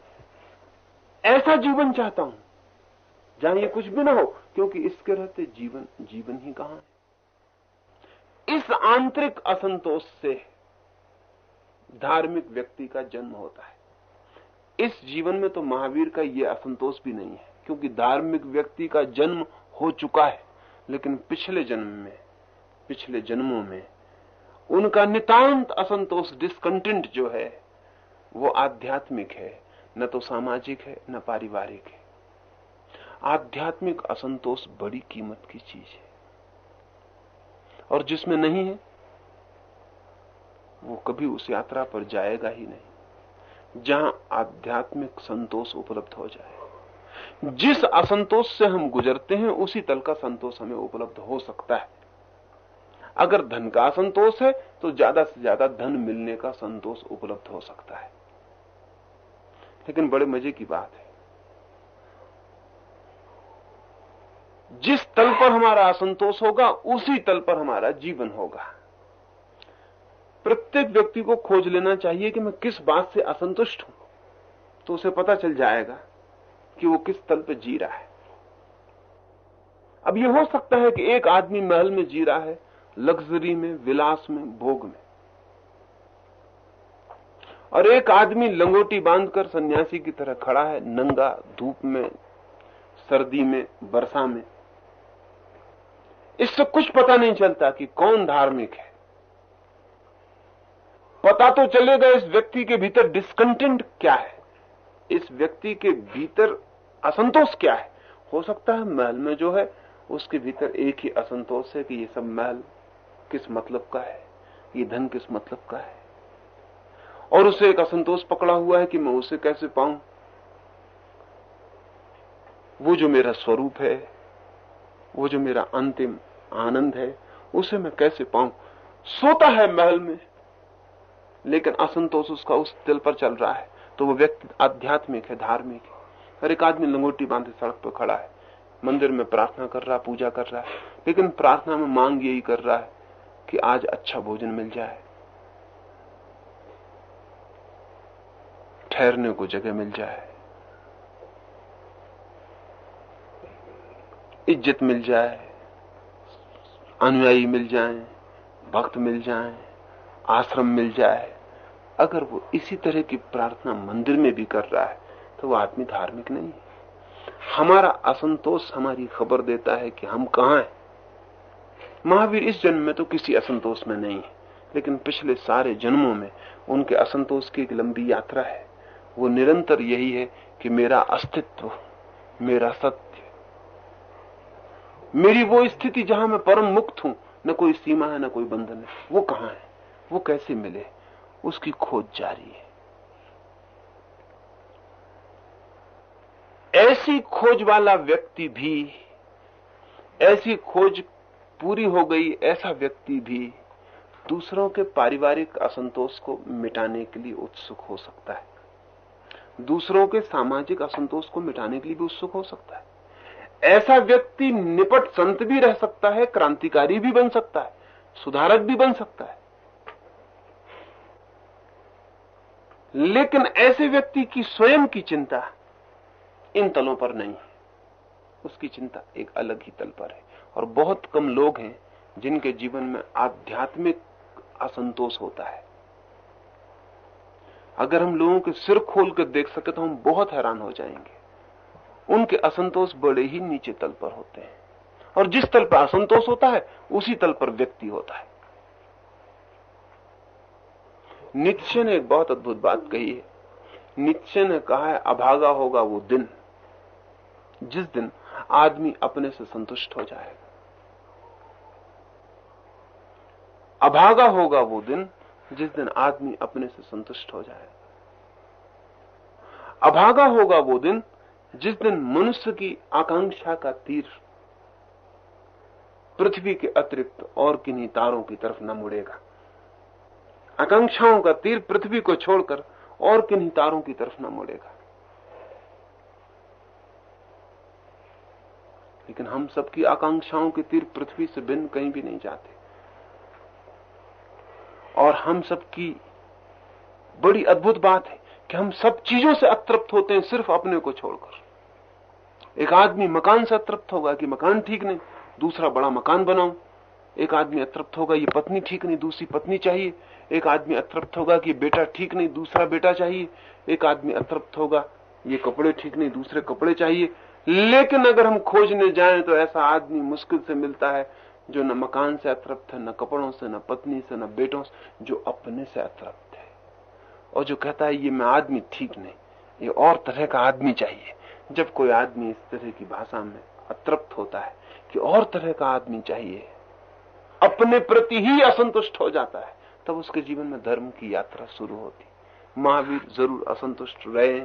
ऐसा जीवन चाहता हूँ। जहाँ ये कुछ भी ना हो, क्योंकि इसके रहते जीवन जीवन ही कहाँ है? इस आंतरिक असंतोष से धार्मिक व्यक्ति का जन्म होता है। इस जीवन में तो महावीर का यह असंतोष भी नहीं है, क्योंकि धार्मिक व्यक्ति का जन्म हो चुका है, लेकिन पिछले जन्म में, पिछले जन्मों में उनका नितांत असंतोष डिस्कंटेंट जो है, वो आध्यात्मिक है, न तो सामाजिक है, न पारिवारिक है। आध्यात्मिक असंतोष बड़ी कीमत की चीज़ है। और जिसमें नहीं है, वो कभी उस यात्रा पर जाएगा ही नहीं, जहाँ आध्यात्मिक संतोष उपलब्ध हो जाए। जिस असंतोष से हम गुजरते हैं, उसी तल का संतोष हमें उपलब्ध हो सकता है। अगर धन का असंतोष है तो ज़्यादा से ज़्यादा धन मिलने का संतोष उपलब्ध हो सकता है। लेकिन बड़े मज़े की बात है। जिस तल पर हमारा असंतोष होगा, उसी तल पर हमारा जीवन होगा। प्रत्येक व्यक्ति को खोज लेना चाहिए कि मैं किस बात से असंतुष्ट हूँ। तो उसे पता चल जाएगा कि वो किस तल पर जी रहा है। अब यह हो सकता है कि एक आदमी महल में जी रहा है, लग्जरी में, विलास में, भोग में। और एक आदमी लंगोटी बांधकर सन्यासी की तरह खड़ा है, नंगा, धूप में, सर्दी में वर्षा में। इससे कुछ पता नहीं चलता कि कौन धार्मिक है। पता तो चलेगा इस व्यक्ति के भीतर डिस्कंटेंट क्या है। इस व्यक्ति के भीतर असंतोष क्या है। हो सकता है महल में जो है, उसके भीतर एक ही असंतोष है कि ये सब महल किस मतलब का है, ये धन किस मतलब का है। और उसे एक असंतोष पकड़ा हुआ है कि मैं उसे कैसे पाऊँ। वो जो मेरा स्वरूप है वो जो मेरा अंतिम आनंद है, उसे मैं कैसे पाऊँ? सोता है महल में, लेकिन असंतोष उसका उस दिल पर चल रहा है। तो वो व्यक्ति आध्यात्मिक है, धार्मिक है। हर एक आदमी लंगोटी बांधे सड़क पर खड़ा है। मंदिर में प्रार्थना कर रहा पूजा कर रहा है। लेकिन प्रार्थना में मांग यही कर रहा है कि आज अच्छा भोजन मिल जाए। ठहरने को जगह मिल जाए। इज़्ज़त मिल जाए, अनुयायी मिल जाए, भक्त मिल जाए, आश्रम मिल जाए। अगर वो इसी तरह की प्रार्थना मंदिर में भी कर रहा है तो वो आदमी धार्मिक नहीं है। हमारा असंतोष हमारी खबर देता है कि हम कहाँ हैं। महावीर इस जन्म में तो किसी असंतोष में नहीं है, लेकिन पिछले सारे जन्मों में उनके असंतोष की एक लंबी यात्रा है। वो निरंतर यही है कि मेरा अस्तित्व, मेरा सत्य मेरी वो स्थिति जहाँ मैं परम मुक्त हूँ, न कोई सीमा है, न कोई बंधन है। वो कहाँ है? वो कैसे मिले? उसकी खोज जारी है। ऐसी खोज वाला व्यक्ति भी, ऐसी खोज पूरी हो गई, ऐसा व्यक्ति भी दूसरों के पारिवारिक असंतोष को मिटाने के लिए उत्सुक हो सकता है। दूसरों के सामाजिक असंतोष को मिटाने के लिए भी उत्सुक हो सकता है। ऐसा व्यक्ति निपट संत भी रह सकता है, क्रांतिकारी भी बन सकता है, सुधारक भी बन सकता है। लेकिन ऐसे व्यक्ति की स्वयं की चिंता इन तलों पर नहीं है। उसकी चिंता एक अलग ही तल पर है। और बहुत कम लोग हैं जिनके जीवन में आध्यात्मिक असंतोष होता है। अगर हम लोगों के सिर खोल कर देख सके तो हम बहुत हैरान हो जाएँगे। उनके असंतोष बड़े ही नीचे तल पर होते हैं। और जिस तल पर असंतोष होता है, उसी तल पर व्यक्ति होता है। नित्य ने एक बहुत अद्भुत बात कही है। नित्य ने कहा है, अभागा होगा वो दिन, जिस दिन आदमी अपने से संतुष्ट हो जाएगा। अभागा होगा वो दिन, जिस दिन आदमी अपने से संतुष्ट हो जाएगा। अभागा होगा वो दिन जिस दिन मनुष्य की आकांक्षा का तीर पृथ्वी के अतिरिक्त और किन्हीं तारों की तरफ़ न मुड़ेगा। आकांक्षाओं का तीर पृथ्वी को छोड़कर और किन्हीं तारों की तरफ़ न मुड़ेगा। लेकिन हम सबकी आकांक्षाओं के तीर पृथ्वी से भिन्न कहीं भी नहीं जाते। और हम सबकी बड़ी अद्भुत बात है कि हम सब चीज़ों से अतृप्त होते हैं सिर्फ़ अपने को छोड़कर। एक आदमी मकान से अतृप्त होगा कि मकान ठीक नहीं, दूसरा बड़ा मकान बनाऊँ। एक आदमी अतृप्त होगा ये पत्नी ठीक नहीं, दूसरी पत्नी चाहिए। एक आदमी अतृप्त होगा कि बेटा ठीक नहीं, दूसरा बेटा चाहिए। एक आदमी अतृप्त होगा, ये कपड़े ठीक नहीं, दूसरे कपड़े चाहिए। लेकिन अगर हम खोजने जाए तो ऐसा आदमी मुश्किल से मिलता है जो न मकान से अतृप्त है, न कपड़ों से, न पत्नी से, न बेटों से, जो अपने से अतृप्त है। और जो कहता है, ये मैं आदमी ठीक नहीं, ये और तरह का आदमी चाहिए। जब कोई आदमी इस तरह की भाषा में अतृप्त होता है कि और तरह का आदमी चाहिए, अपने प्रति ही असंतुष्ट हो जाता है, तब उसके जीवन में धर्म की यात्रा शुरू होती। महावीर ज़रूर असंतुष्ट रहे,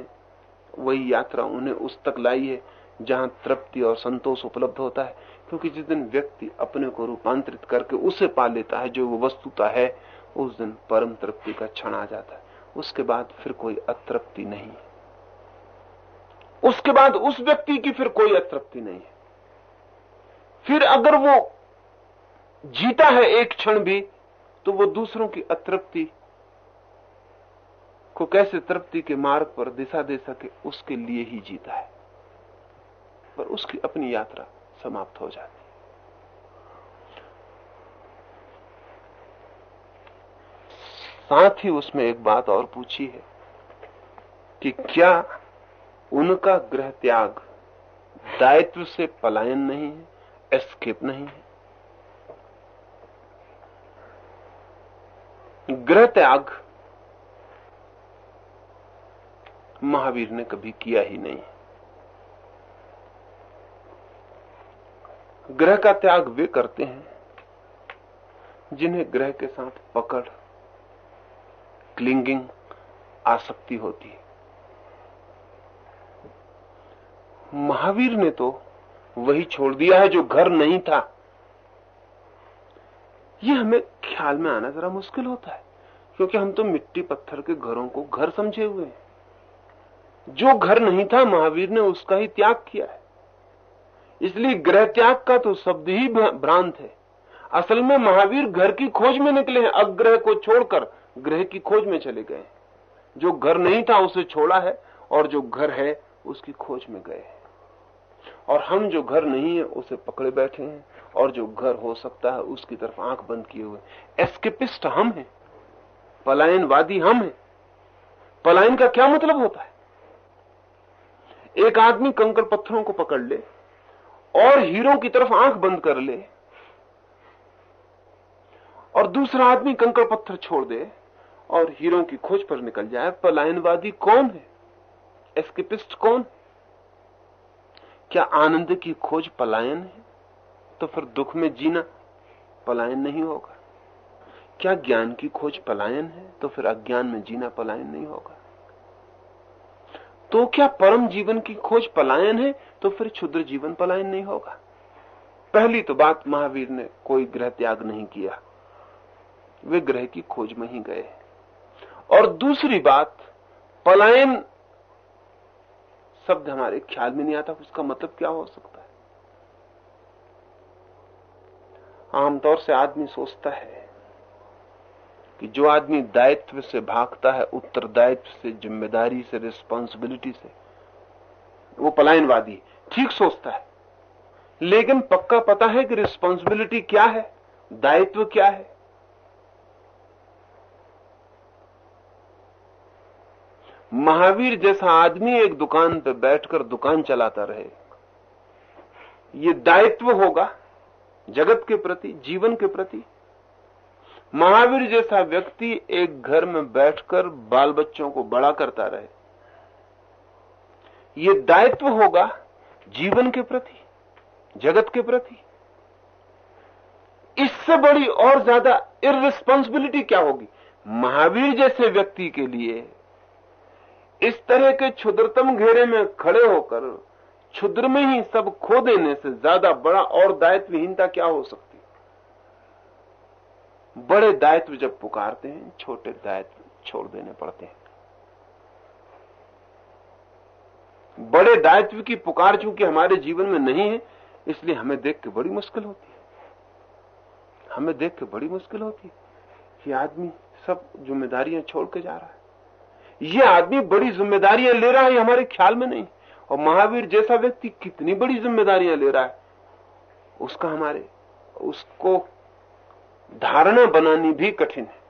वही यात्रा उन्हें उस तक लाई है जहाँ तृप्ति और संतोष उपलब्ध होता है, क्योंकि जिस दिन व्यक्ति अपने को रूपांतरित करके उसे पा लेता है, जो वो वस्तुता है, उस दिन परम तृप्ति का क्षण आ जाता है। उसके बाद फिर कोई अतृप्ति नहीं। है उसके बाद उस व्यक्ति की फिर कोई अतृप्ति नहीं है। फिर अगर वो जीता है एक क्षण भी तो वो दूसरों की अतृप्ति को कैसे तृप्ति के मार्ग पर दिशा दे सके, उसके लिए ही जीता है। पर उसकी अपनी यात्रा समाप्त हो जाती है। साथ ही उसमें एक बात और पूछी है कि क्या उनका ग्रह त्याग दायित्व से पलायन नहीं है एस्केप नहीं है। ग्रह त्याग महावीर ने कभी किया ही नहीं। ग्रह का त्याग वे करते हैं जिन्हें ग्रह के साथ पकड़ क्लिंगिंग आसक्ति होती है। महावीर ने तो वही छोड़ दिया है जो घर नहीं था। ये हमें ख्याल में आना जरा मुश्किल होता है, क्योंकि हम तो मिट्टी पत्थर के घरों को घर समझे हुए हैं। जो घर नहीं था, महावीर ने उसका ही त्याग किया है। इसलिए ग्रह त्याग का तो शब्द ही भ्रांत है। असल में महावीर घर की खोज में निकले हैं, अग्रह को छोड़कर ग्रह की खोज में चले गए जो घर नहीं था, उसे छोड़ा है, और जो घर है, उसकी खोज में गए और हम जो घर नहीं है, उसे पकड़े बैठे हैं, और जो घर हो सकता है, उसकी तरफ़ आँख बंद किए हुए एस्केपिस्ट हम हैं। पलायनवादी हम हैं। पलायन का क्या मतलब होता है? एक आदमी कंकड़ पत्थरों को पकड़ ले, और हीरो की तरफ़ आँख बंद कर ले, और दूसरा आदमी कंकड़ पत्थर छोड़ दे, और हीरो की खोज पर निकल जाए। पलायनवादी कौन है? एस्केपिस्ट कौन क्या आनंद की खोज पलायन है? तो फिर दुख में जीना पलायन नहीं होगा। क्या ज्ञान की खोज पलायन है? तो फिर अज्ञान में जीना पलायन नहीं होगा। तो क्या परम जीवन की खोज पलायन है? तो फिर क्षुद्र जीवन पलायन नहीं होगा। पहली तो बात महावीर ने कोई ग्रह त्याग नहीं किया। वे ग्रह की खोज में ही गए। और दूसरी बात, पलायन शब्द हमारे ख्याल में नहीं आता, उसका मतलब क्या हो सकता है? आमतौर से आदमी सोचता है कि जो आदमी दायित्व से भागता है उत्तरदायित्व से, ज़िम्मेदारी से रिस्पॉन्सिबिलिटी से, वो पलायनवादी, ठीक सोचता है। लेकिन पक्का पता है कि रिस्पॉन्सिबिलिटी क्या है, दायित्व क्या है महावीर जैसा आदमी एक दुकान पर बैठकर दुकान चलाता रहे। ये दायित्व होगा जगत के प्रति, जीवन के प्रति। महावीर जैसा व्यक्ति एक घर में बैठकर बाल बच्चों को बड़ा करता रहे। ये दायित्व होगा जीवन के प्रति, जगत के प्रति। इससे बड़ी और ज़्यादा इरिस्पॉन्सिबिलिटी क्या होगी? महावीर जैसे व्यक्ति के लिए इस तरह के क्षुद्रतम घेरे में खड़े होकर क्षुद्र में ही सब खो देने से ज़्यादा बड़ा और दायित्वहीनता क्या हो सकती? बड़े दायित्व जब पुकारते हैं, छोटे दायित्व छोड़ देने पड़ते हैं। बड़े दायित्व की पुकार चूँकि हमारे जीवन में नहीं है, इसलिए हमें देख के बड़ी मुश्किल होती है। हमें देख के बड़ी मुश्किल होती है ये आदमी सब जिम्मेदारियाँ छोड़ के जा रहा है। ये आदमी बड़ी जिम्मेदारियाँ ले रहा है हमारे ख्याल में नहीं। और महावीर जैसा व्यक्ति कितनी बड़ी जिम्मेदारियाँ ले रहा है। उसका हमारे, उसको धारणा बनानी भी कठिन है।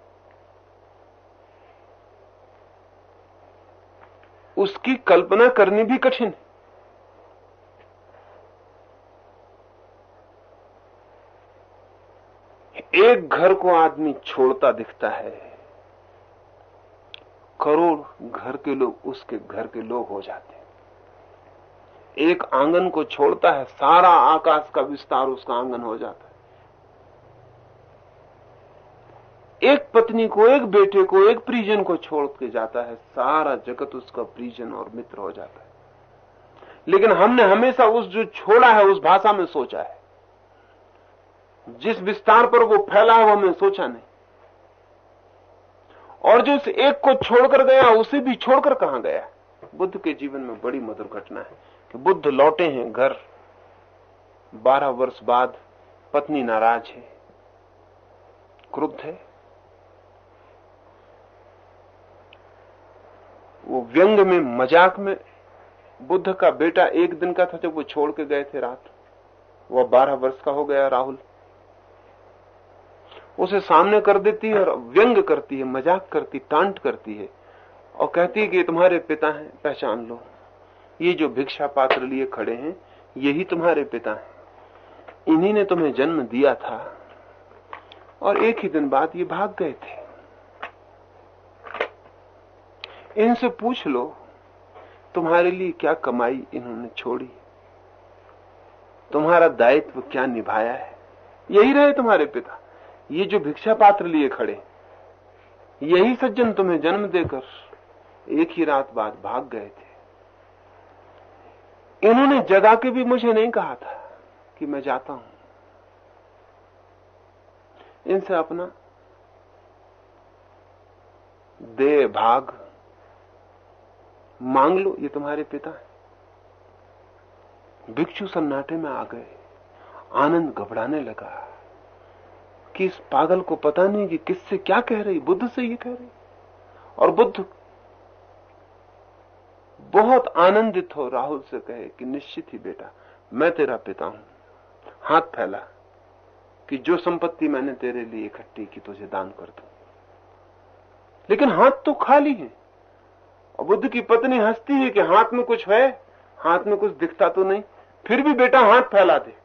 उसकी कल्पना करनी भी कठिन है। एक घर को आदमी छोड़ता दिखता है। करोड़ घर के लोग, उसके घर के लोग हो जाते हैं। एक आँगन को छोड़ता है, सारा आकाश का विस्तार उसका आँगन हो जाता है। एक पत्नी को, एक बेटे को, एक परिजन को छोड़ के जाता है, सारा जगत उसका परिजन और मित्र हो जाता है। लेकिन हमने हमेशा उस जो छोड़ा है, उस भाषा में सोचा है। जिस विस्तार पर वो फैला है, वो हमने सोचा नहीं। और जो उस एक को छोड़कर गया, उसे भी छोड़कर कहाँ गया? बुद्ध के जीवन में बड़ी मधुर घटना है कि बुद्ध लौटे हैं घर। बारह वर्ष बाद पत्नी नाराज़ है, क्रुद्ध है। वो व्यंग में, मज़ाक में, बुद्ध का बेटा एक दिन का था जब वो छोड़ के गए थे रात। वह बारह वर्ष का हो गया राहुल। उसे सामने कर देती है और व्यंग करती है, मज़ाक करती टांट करती है और कहती है कि तुम्हारे पिता हैं, पहचान लो। ये जो भिक्षा पात्र लिए खड़े हैं, यही तुम्हारे पिता हैं। इन्हीं ने तुम्हें जन्म दिया था और एक ही दिन बाद ये भाग गए थे। इनसे पूछ लो, तुम्हारे लिए क्या कमाई इन्होंने छोड़ी? तुम्हारा दायित्व क्या निभाया है? यही रहे तुम्हारे पिता। ये जो भिक्षा पात्र लिए खड़े यही सज्जन तुम्हें जन्म देकर एक ही रात बाद भाग गए थे। इन्होंने जगा के भी मुझे नहीं कहा था कि मैं जाता हूँ। इनसे अपना दे भाग मांग लो, ये तुम्हारे पिता है। भिक्षु सन्नाटे में आ गए, आनंद घबराने लगा। कि इस पागल को पता नहीं कि किससे क्या कह रही, बुद्ध से ये कह रही। और बुद्ध बहुत आनंदित हो राहुल से कहे कि निश्चित ही बेटा, मैं तेरा पिता हूँ। हाथ फैला कि जो संपत्ति मैंने तेरे लिए इकट्ठी की, तुझे दान कर दू। लेकिन हाथ तो खाली है। और बुद्ध की पत्नी हंसती है कि हाथ में कुछ है, हाथ में कुछ दिखता तो नहीं, फिर भी बेटा हाथ फैला दे।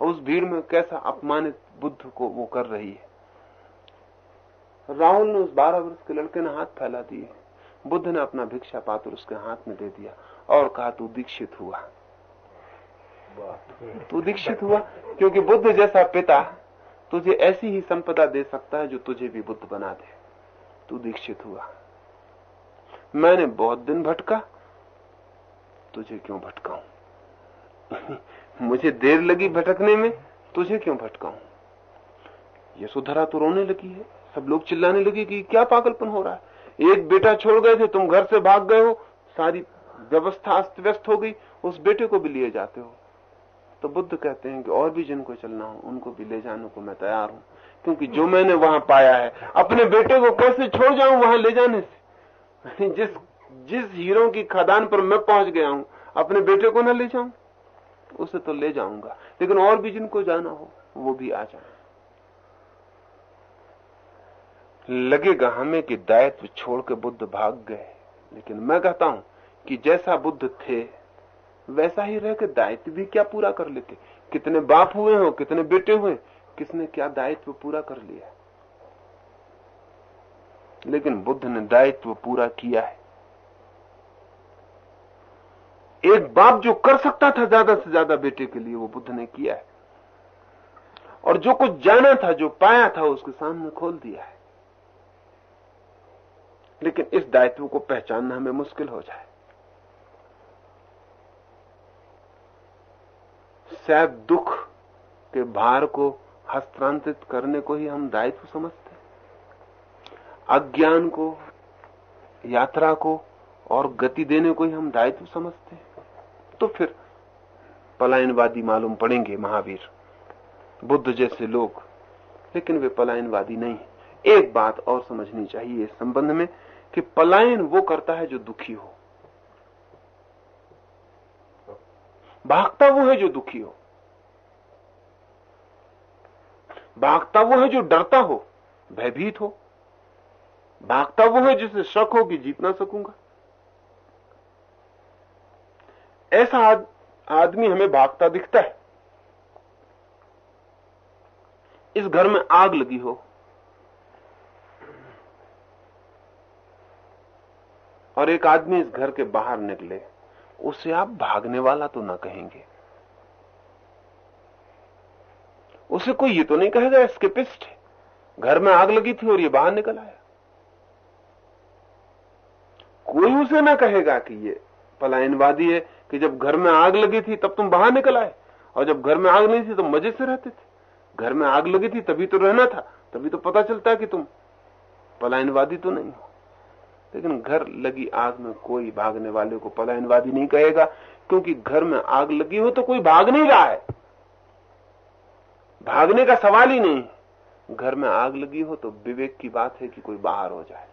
और उस भीड़ में कैसा अपमानित बुद्ध को वो कर रही है। राहुल ने उस बारह वर्ष के लड़के ने हाथ फैला दिए। बुद्ध ने अपना भिक्षा पात्र उसके हाथ में दे दिया और कहा तू दीक्षित हुआ। तू दीक्षित हुआ? क्योंकि बुद्ध जैसा पिता तुझे ऐसी ही संपदा दे सकता है जो तुझे भी बुद्ध बना दे। तू दीक्षित हुआ। मैंने बहुत दिन भटका तुझे क्यों भटकाऊं? <laughs> मुझे देर लगी भटकने में तुझे क्यों भटकाऊं? यशोधरा तो रोने लगी है। सब लोग चिल्लाने लगे कि क्या पागलपन हो रहा है? एक बेटा छोड़ गए थे, तुम घर से भाग गए हो। सारी व्यवस्था अस्त व्यस्त हो गई। उस बेटे को भी लिए जाते हो। तो बुद्ध कहते हैं कि और भी जिनको चलना हो, उनको भी ले जाने को मैं तैयार हूँ। क्योंकि जो मैंने वहाँ पाया है, अपने बेटे को कैसे छोड़ जाऊँ वहाँ ले जाने से? <laughs> जिस जिस हीरो की खदान पर मैं पहुँच गया हूँ, अपने बेटे को ना ले जाऊँ? उसे तो ले जाऊँगा। लेकिन और भी जिनको जाना हो, वो भी आ जाए। लगेगा हमें कि दायित्व छोड़ के बुद्ध भाग गए। लेकिन मैं कहता हूँ कि जैसा बुद्ध थे, वैसा ही रह के दायित्व भी क्या पूरा कर लेते? कितने बाप हुए हो, कितने बेटे हुए, किसने क्या दायित्व पूरा कर लिया? लेकिन बुद्ध ने दायित्व पूरा किया है। एक बाप जो कर सकता था ज़्यादा से ज़्यादा बेटे के लिए, वो बुद्ध ने किया है। और जो कुछ जाना था, जो पाया था, उसके सामने खोल दिया है। लेकिन इस दायित्व को पहचानना हमें मुश्किल हो जाए। शायद दुख के भार को हस्तांतरित करने को ही हम दायित्व समझते अज्ञान को, यात्रा को और गति देने को ही हम दायित्व समझते तो फिर पलायनवादी मालूम पड़ेंगे महावीर। बुद्ध जैसे लोग, लेकिन वे पलायनवादी नहीं एक बात और समझनी चाहिए इस संबंध में। कि पलायन वो करता है जो दुखी हो। भागता वो है जो दुखी हो। भागता वो है जो डरता हो भयभीत हो। भागता वो है जिसे शक हो कि जीत ना सकूँगा। ऐसा आद, आदमी हमें भागता दिखता है। इस घर में आग लगी हो। और एक आदमी इस घर के बाहर निकले, उसे आप भागने वाला तो ना कहेंगे। उसे कोई ये तो नहीं कहेगा स्केपिस्ट है। घर में आग लगी थी और ये बाहर निकल आया। कोई उसे ना कहेगा कि ये पलायनवादी है कि जब घर में आग लगी थी तब तुम बाहर निकल आए, और जब घर में आग नहीं थी तो मज़े से रहते थे। घर में आग लगी थी तभी तो रहना था, तभी तो पता चलता है कि तुम पलायनवादी तो नहीं हो। लेकिन घर लगी आग में कोई भागने वाले को पलायनवादी नहीं कहेगा, क्योंकि घर में आग लगी हो तो कोई भाग नहीं रहा है। भागने का सवाल ही नहीं। घर में आग लगी हो तो विवेक की बात है कि कोई बाहर हो जाए।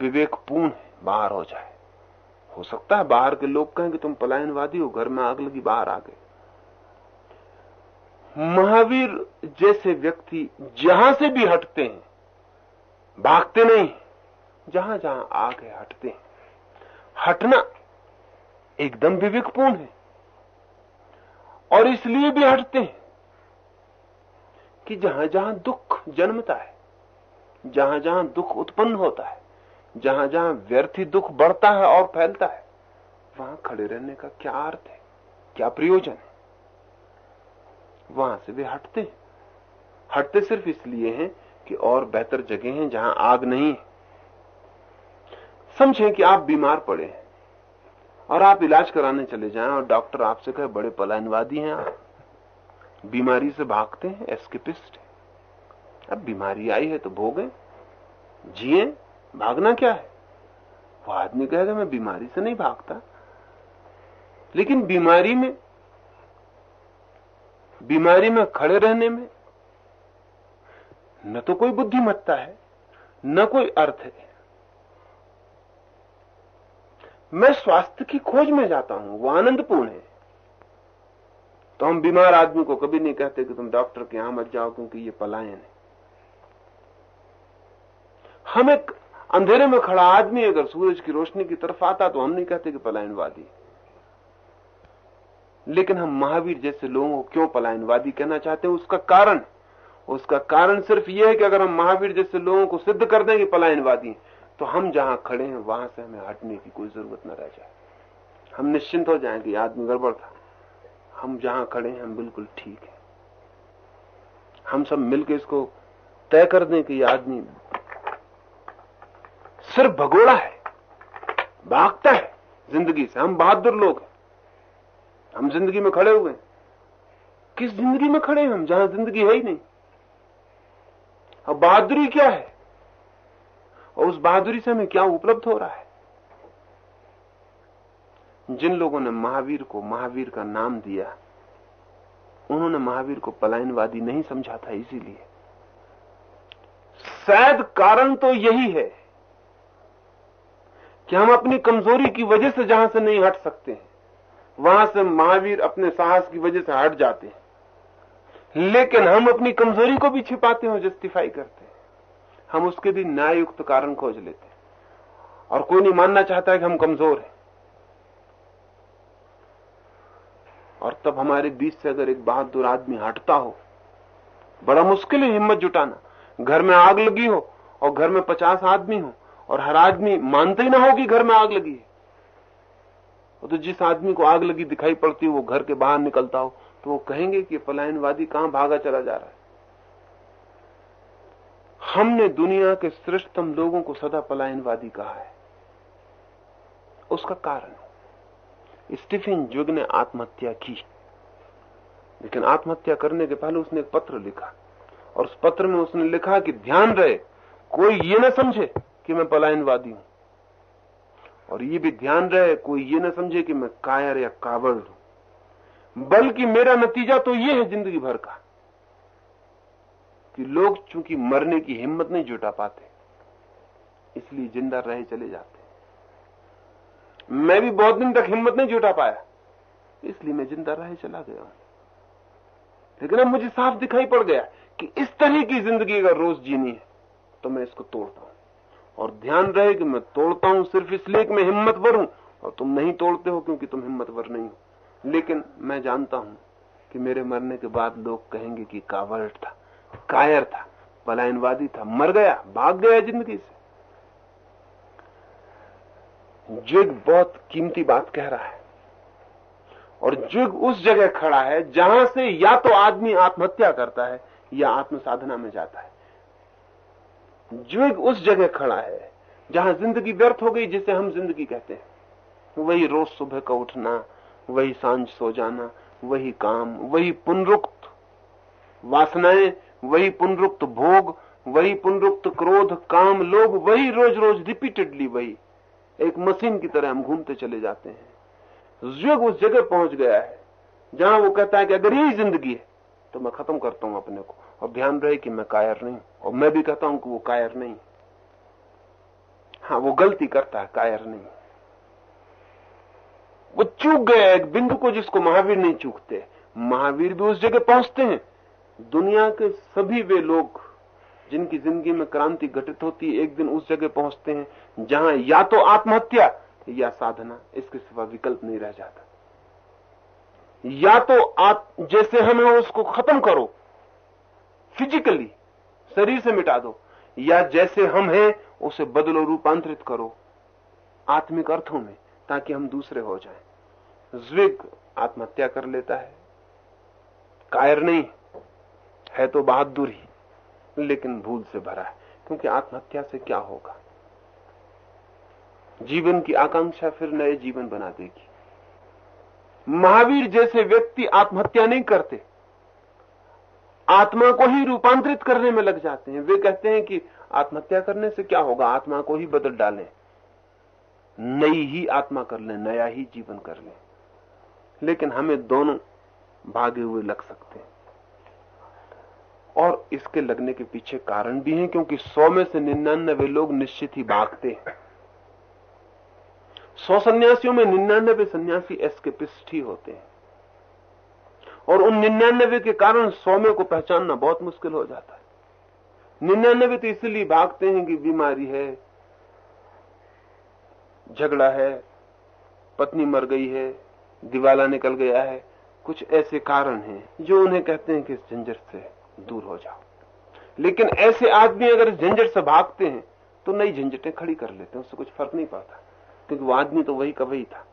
विवेकपूर्ण है, बाहर हो जाए। हो सकता है बाहर के लोग कहें कि तुम पलायनवादी हो, घर में आग लगी, बाहर आ गए। महावीर जैसे व्यक्ति जहाँ से भी हटते हैं भागते नहीं। जहाँ जहाँ आगे हटते हैं। हटना एकदम विवेकपूर्ण है। और इसलिए भी हटते हैं कि जहाँ जहाँ दुख जन्मता है, जहाँ जहाँ दुख उत्पन्न होता है, जहाँ जहाँ व्यर्थी दुख बढ़ता है और फैलता है, वहाँ खड़े रहने का क्या अर्थ है, क्या प्रयोजन है? वहाँ से वे हटते हैं। हटते सिर्फ़ इसलिए हैं कि और बेहतर जगह हैं जहाँ आग नहीं है। समझें कि आप बीमार पड़े और आप इलाज कराने चले जाएँ और डॉक्टर आपसे कहे, बड़े पलायनवादी हैं आप। बीमारी से भागते हैं, एस्केपिस्ट है। अब बीमारी आई है तो भोगे। जिए, भागना क्या है? वो आदमी कहेगा, मैं बीमारी से नहीं भागता। लेकिन बीमारी में बीमारी में खड़े रहने में न तो कोई बुद्धिमत्ता है, न कोई अर्थ है। मैं स्वास्थ्य की खोज में जाता हूँ, वो आनंदपूर्ण है। तो हम बीमार आदमी को कभी नहीं कहते कि तुम डॉक्टर के यहाँ मत जाओ, क्योंकि ये पलायन है। हम एक अंधेरे में खड़ा आदमी अगर सूरज की रोशनी की तरफ़ आता तो हम नहीं कहते कि पलायनवादी। लेकिन हम महावीर जैसे लोगों को क्यों पलायनवादी कहना चाहते हैं, उसका कारण उसका कारण सिर्फ़ यह है कि अगर हम महावीर जैसे लोगों को सिद्ध कर दें कि पलायनवादी तो हम जहाँ खड़े हैं, वहाँ से हमें हटने की कोई ज़रूरत न रह जाए। हम निश्चिंत हो जाएँ कि आदमी गड़बड़ था। हम जहाँ खड़े हैं, हम बिल्कुल ठीक है। हम सब मिलकर इसको तय कर दें कि आदमी सिर्फ़ भगोड़ा है, भागता है ज़िंदगी से। हम बहादुर लोग हैं। हम ज़िंदगी में खड़े हुए हैं। किस ज़िंदगी में खड़े हैं? हम जहाँ ज़िंदगी है ही नहीं। अब बहादुरी क्या है? और उस बहादुरी से हमें क्या उपलब्ध हो रहा है? जिन लोगों ने महावीर को महावीर का नाम दिया, उन्होंने महावीर को पलायनवादी नहीं समझा था इसीलिए। शायद कारण तो यही है कि हम अपनी कमज़ोरी की वजह से जहाँ से नहीं हट सकते हैं, वहाँ से महावीर अपने साहस की वजह से हट जाते हैं। लेकिन हम अपनी कमज़ोरी को भी छिपाते हैं जस्टिफाई करते हैं। हम उसके भी न्यायुक्त कारण खोज लेते हैं। और कोई नहीं मानना चाहता है कि हम कमज़ोर हैं। और तब हमारे बीच से अगर एक बहादुर आदमी हटता हो, बड़ा मुश्किल है हिम्मत जुटाना। घर में आग लगी हो और घर में पचास आदमी हो, और हर आदमी मानते ही ना हो कि घर में आग लगी है। तो जिस आदमी को आग लगी दिखाई पड़ती हो, वो घर के बाहर निकलता हो तो वो कहेंगे कि पलायनवादी कहाँ भागा चला जा रहा है? हमने दुनिया के श्रेष्ठतम लोगों को सदा पलायनवादी कहा है। उसका कारण स्टीफन जुग ने आत्महत्या की। लेकिन आत्महत्या करने के पहले उसने एक पत्र लिखा। और उस पत्र में उसने लिखा कि ध्यान रहे, कोई ये ना समझे कि मैं पलायनवादी हूँ। और ये भी ध्यान रहे, कोई ये ना समझे कि मैं कायर या कावड़ बल्कि मेरा नतीजा तो ये है ज़िंदगी भर का कि लोग चूँकि मरने की हिम्मत नहीं जुटा पाते, इसलिए ज़िंदा रहे चले जाते मैं भी बहुत दिन तक हिम्मत नहीं जुटा पाया, इसलिए मैं ज़िंदा रहे चला गया। लेकिन अब मुझे साफ़ दिखाई पड़ गया कि इस तरह की ज़िंदगी अगर रोज जीनी है तो मैं इसको तोड़ता हूँ। और ध्यान रहे कि मैं तोड़ता हूँ सिर्फ़ इसलिए कि मैं हिम्मतवर हूँ, और तुम नहीं तोड़ते हो क्योंकि तुम हिम्मतवर नहीं हो। लेकिन मैं जानता हूँ कि मेरे मरने के बाद लोग कहेंगे कि कावर्ट था, कायर था, पलायनवादी था, मर गया, भाग गया ज़िंदगी से। जुग बहुत कीमती बात कह रहा है और जुग उस जगह खड़ा है जहाँ से या तो आदमी आत्महत्या करता है या आत्म साधना में जाता है। जुग उस जगह खड़ा है जहाँ ज़िंदगी व्यर्थ हो गई जिसे हम ज़िंदगी कहते हैं। वही रोज सुबह का उठना वही साँझ सो जाना, वही काम, वही पुनरुक्त वासनाएँ, वही पुनरुक्त भोग, वही पुनरुक्त क्रोध, काम लोग वही रोज रोज रिपीटेडली वही। एक मशीन की तरह हम घूमते चले जाते हैं। युग उस जगह पहुँच गया है, जहाँ वो कहता है कि अगर यही ज़िंदगी है तो मैं खत्म करता हूँ अपने को। और ध्यान रहे कि मैं कायर नहीं, और मैं भी कहता हूँ कि वो कायर नहीं। हाँ वो गलती करता है, कायर नहीं। वो चूक गया एक बिंदु को जिसको महावीर नहीं चूकते। महावीर भी उस जगह पहुँचते हैं। दुनिया के सभी वे लोग, जिनकी ज़िंदगी में क्रांति घटित होती है, एक दिन उस जगह पहुँचते हैं, जहाँ या तो आत्महत्या, या साधना। इसके सिवा विकल्प नहीं रह जाता। या तो आप जैसे हमें उसको खत्म करो। फिजिकली शरीर से मिटा दो। या जैसे हम हैं, उसे बदलो, रूपांतरित करो। आत्मिक अर्थों में, ताकि हम दूसरे हो जाएँ। ज्विग आत्महत्या कर लेता है। कायर नहीं, है तो बहादुर ही, लेकिन भूल से भरा है, क्योंकि आत्महत्या से क्या होगा? जीवन की आकांक्षा फिर नए जीवन बना देगी। महावीर जैसे व्यक्ति आत्महत्या नहीं करते, आत्मा को ही रूपांतरित करने में लग जाते हैं। वे कहते हैं कि आत्महत्या करने से क्या होगा? आत्मा को ही बदल डालें, नई ही आत्मा कर लें, नया ही जीवन कर लें। लेकिन हमें दोनों भागे हुए लग सकते हैं। और इसके लगने के पीछे कारण भी है, क्योंकि सौ में से निन्यानबे लोग निश्चित ही भागते हैं। सौ सन्यासियों में निन्यानबे सन्यासी एस्केपिस्ट ही होते हैं। और उन निन्यानबे के कारण सौ में को पहचानना बहुत मुश्किल हो जाता है। निन्यानबे तो इसलिए भागते हैं कि बीमारी है, झगड़ा है, पत्नी मर गई है दिवाला निकल गया है। कुछ ऐसे कारण हैं जो उन्हें कहते हैं कि इस झंझट से दूर हो जाओ। लेकिन ऐसे आदमी अगर इस झंझट से भागते हैं तो नई झंझटें खड़ी कर लेते हैं। उससे कुछ फ़र्क नहीं पड़ता, क्योंकि वो आदमी तो वही का वही था।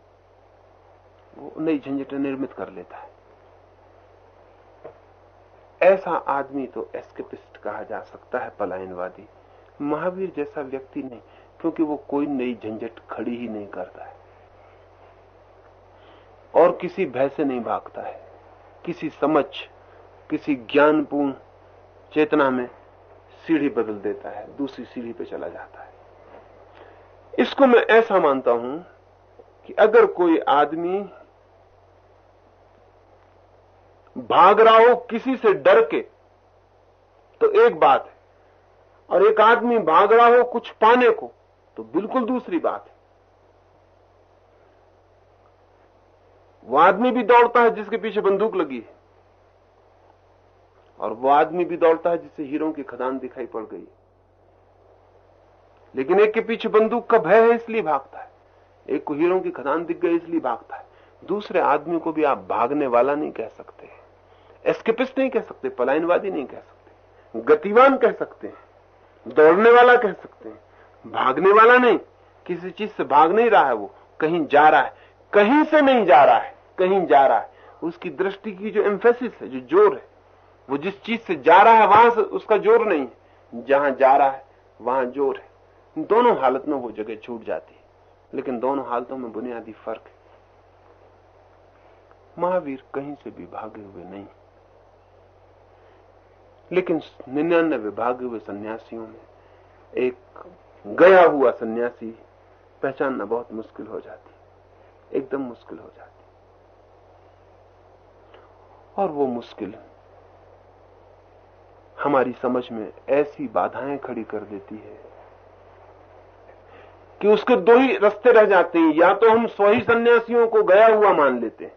वो नई झंझटें निर्मित कर लेता है। ऐसा आदमी तो एस्केपिस्ट कहा जा सकता है, पलायनवादी। महावीर जैसा व्यक्ति नहीं, क्योंकि वो कोई नई झंझट खड़ी ही नहीं करता है। और किसी भय से नहीं भागता है। किसी समझ, किसी ज्ञानपूर्ण चेतना में सीढ़ी बदल देता है, दूसरी सीढ़ी पे चला जाता है। इसको मैं ऐसा मानता हूँ कि अगर कोई आदमी भाग रहा हो किसी से डर के तो एक बात है, और एक आदमी भाग रहा हो कुछ पाने को तो बिल्कुल दूसरी बात है। वो आदमी भी दौड़ता है जिसके पीछे बंदूक लगी है। और वो आदमी भी दौड़ता है जिसे हीरो की खदान दिखाई पड़ गई। लेकिन एक के पीछे बंदूक का भय है, इसलिए भागता है। एक को हीरो की खदान दिख गई, इसलिए भागता है। दूसरे आदमी को भी आप भागने वाला नहीं कह सकते। एस्केपिस्ट नहीं कह सकते, पलायनवादी नहीं कह सकते। गतिवान कह सकते हैं। दौड़ने वाला कह सकते हैं। भागने वाला नहीं। किसी चीज़ से भाग नहीं रहा है वो। कहीं जा रहा है। कहीं से नहीं जा रहा है, कहीं जा रहा है। उसकी दृष्टि की जो एम्फेसिस है, जो ज़ोर है, वो जिस चीज़ से जा रहा है, वहाँ से उसका ज़ोर नहीं है। जहाँ जा रहा है, वहाँ ज़ोर है। दोनों हालत में वो जगह छूट जाती है। लेकिन दोनों हालतों में बुनियादी फ़र्क है। महावीर कहीं से भी भागे हुए नहीं। लेकिन निन्यानवे भागे हुए सन्यासियों में एक गया हुआ सन्यासी पहचानना बहुत मुश्किल हो जाती एकदम मुश्किल हो जाती और वो मुश्किल हमारी समझ में ऐसी बाधाएँ खड़ी कर देती है कि उसके दो ही रास्ते रह जाते हैं। या तो हम स्वही सन्यासियों को गया हुआ मान लेते हैं,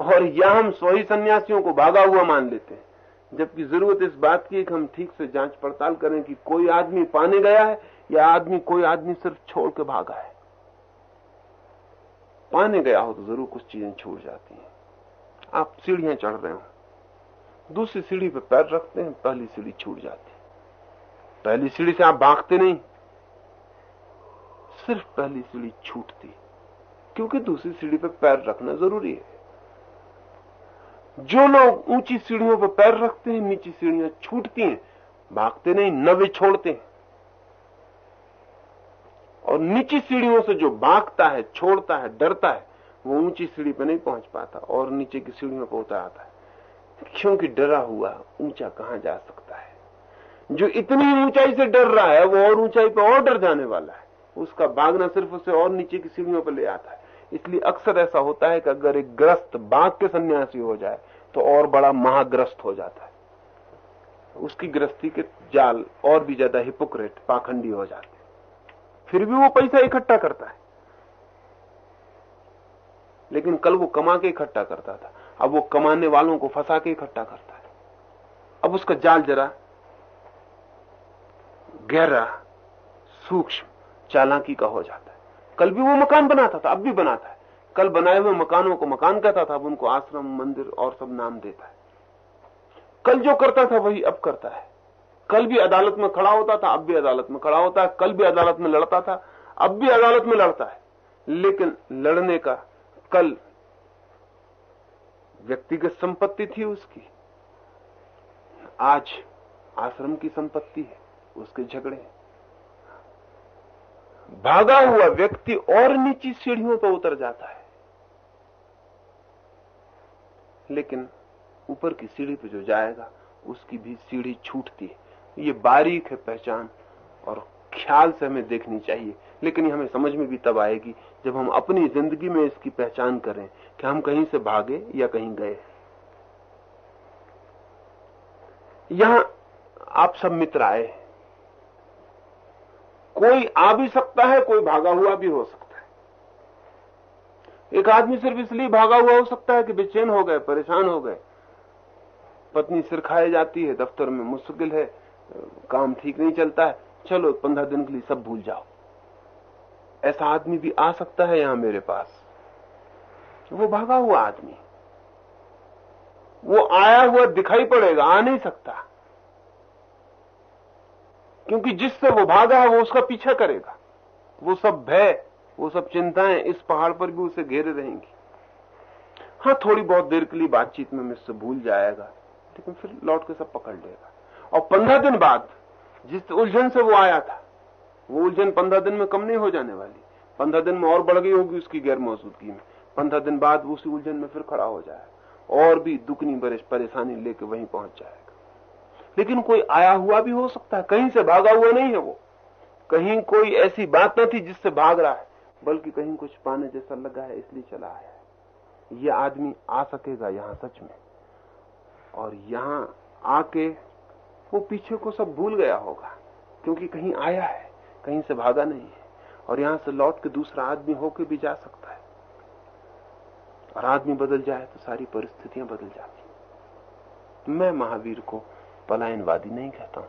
और या हम स्वही सन्यासियों को भागा हुआ मान लेते हैं। जबकि ज़रूरत इस बात की कि हम ठीक से जाँच पड़ताल करें कि कोई आदमी पाने गया है या आदमी कोई आदमी सिर्फ़ छोड़ के भागा है। पाने गया हो तो ज़रूर कुछ चीज़ें छूट जाती हैं। आप सीढ़ियाँ चढ़ रहे हो। दूसरी सीढ़ी पे पैर रखते हैं, पहली सीढ़ी छूट जाती है। पहली सीढ़ी से आप भागते नहीं। सिर्फ़ पहली सीढ़ी छूटती क्योंकि दूसरी सीढ़ी पे पैर रखना ज़रूरी है। जो लोग ऊँची सीढ़ियों पर पैर रखते हैं, नीची सीढ़ियाँ छूटती हैं, भागते नहीं, नवे छोड़ते हैं। और नीची सीढ़ियों से जो भागता है, छोड़ता है, डरता है, वो ऊँची सीढ़ी पे नहीं पहुँच पाता और नीचे की सीढ़ियों पर उतर आता है। क्योंकि डरा हुआ ऊँचा कहाँ जा सकता है? जो इतनी ऊंचाई से डर रहा है, वो और ऊंचाई पर और डर जाने वाला है। उसका भागना सिर्फ़ उसे और नीचे की सीढ़ियों पर ले आता है। इसलिए अक्सर ऐसा होता है कि अगर एक ग्रस्त बाघ के सन्यासी हो जाए तो और बड़ा महाग्रस्त हो जाता है। उसकी ग्रस्ती के जाल और भी ज़्यादा हिपोक्रेट पाखंडी हो जाते फिर भी वो पैसा इकट्ठा करता है। लेकिन कल वो कमा के इकट्ठा करता था। अब वो कमाने वालों को फंसा के इकट्ठा करता है। अब उसका जाल जरा गहरा, सूक्ष्म, चालाकी का हो जाता है। कल भी वो मकान बनाता था, अब भी बनाता है। कल बनाए हुए मकानों को मकान कहता था, अब उनको आश्रम, मंदिर और सब नाम देता है। कल जो करता था, वही अब करता है। कल भी अदालत में खड़ा होता था, अब भी अदालत में खड़ा होता है, कल भी अदालत में लड़ता था, अब भी अदालत में लड़ता है। लेकिन लड़ने का कल व्यक्तिगत संपत्ति थी उसकी। आज आश्रम की संपत्ति है, उसके झगड़े भागा हुआ व्यक्ति और नीची सीढ़ियों पर उतर जाता है। लेकिन ऊपर की सीढ़ी पर जो जाएगा, उसकी भी सीढ़ी छूटती है। ये बारीक है पहचान और ख्याल से हमें देखनी चाहिए। लेकिन ये हमें समझ में भी तब आएगी जब हम अपनी ज़िंदगी में इसकी पहचान करें कि हम कहीं से भागे या कहीं गए। यहाँ आप सब मित्र आए। कोई आ भी सकता है, कोई भागा हुआ भी हो सकता है। एक आदमी सिर्फ़ इसलिए भागा हुआ हो सकता है कि बेचैन हो गए, परेशान हो गए। पत्नी सिर खाए जाती है, दफ्तर में मुश्किल है काम ठीक नहीं चलता है, चलो पंद्रह दिन के लिए सब भूल जाओ। ऐसा आदमी भी आ सकता है यहाँ मेरे पास। वो भागा हुआ आदमी। वो आया हुआ दिखाई पड़ेगा, आ नहीं सकता। क्योंकि जिससे वो भागा है, वो उसका पीछा करेगा। वो सब भय, वो सब चिंताएँ इस पहाड़ पर भी उसे घेरे रहेंगी। हाँ थोड़ी बहुत देर के लिए बातचीत में मुझसे भूल जाएगा, लेकिन फिर लौट के सब पकड़ लेगा। और पंद्रह दिन बाद जिस उलझन से वो आया था, वो उलझन पंद्रह दिन में कम नहीं हो जाने वाली। पंद्रह दिन में और बढ़ गई होगी उसकी गैर मौजूदगी में। पंद्रह दिन बाद वो उसी उलझन में फिर खड़ा हो जाएगा। और भी दुगनी परेशानी लेके वहीं पहुँच जाएगा। लेकिन कोई आया हुआ भी हो सकता है। कहीं से भागा हुआ नहीं है वो। कहीं कोई ऐसी बात न थी जिससे भाग रहा है, बल्कि कहीं कुछ पाने जैसा लगा है, इसलिए चला आया है। ये आदमी आ सकेगा यहाँ सच में। और यहाँ आके वो पीछे को सब भूल गया होगा, क्योंकि कहीं आया है, कहीं से भागा नहीं है, और यहाँ से लौट के दूसरा आदमी होके भी जा सकता है। और आदमी बदल जाए तो सारी परिस्थितियाँ बदल जाती मैं महावीर को पलायनवादी नहीं कहता हूँ।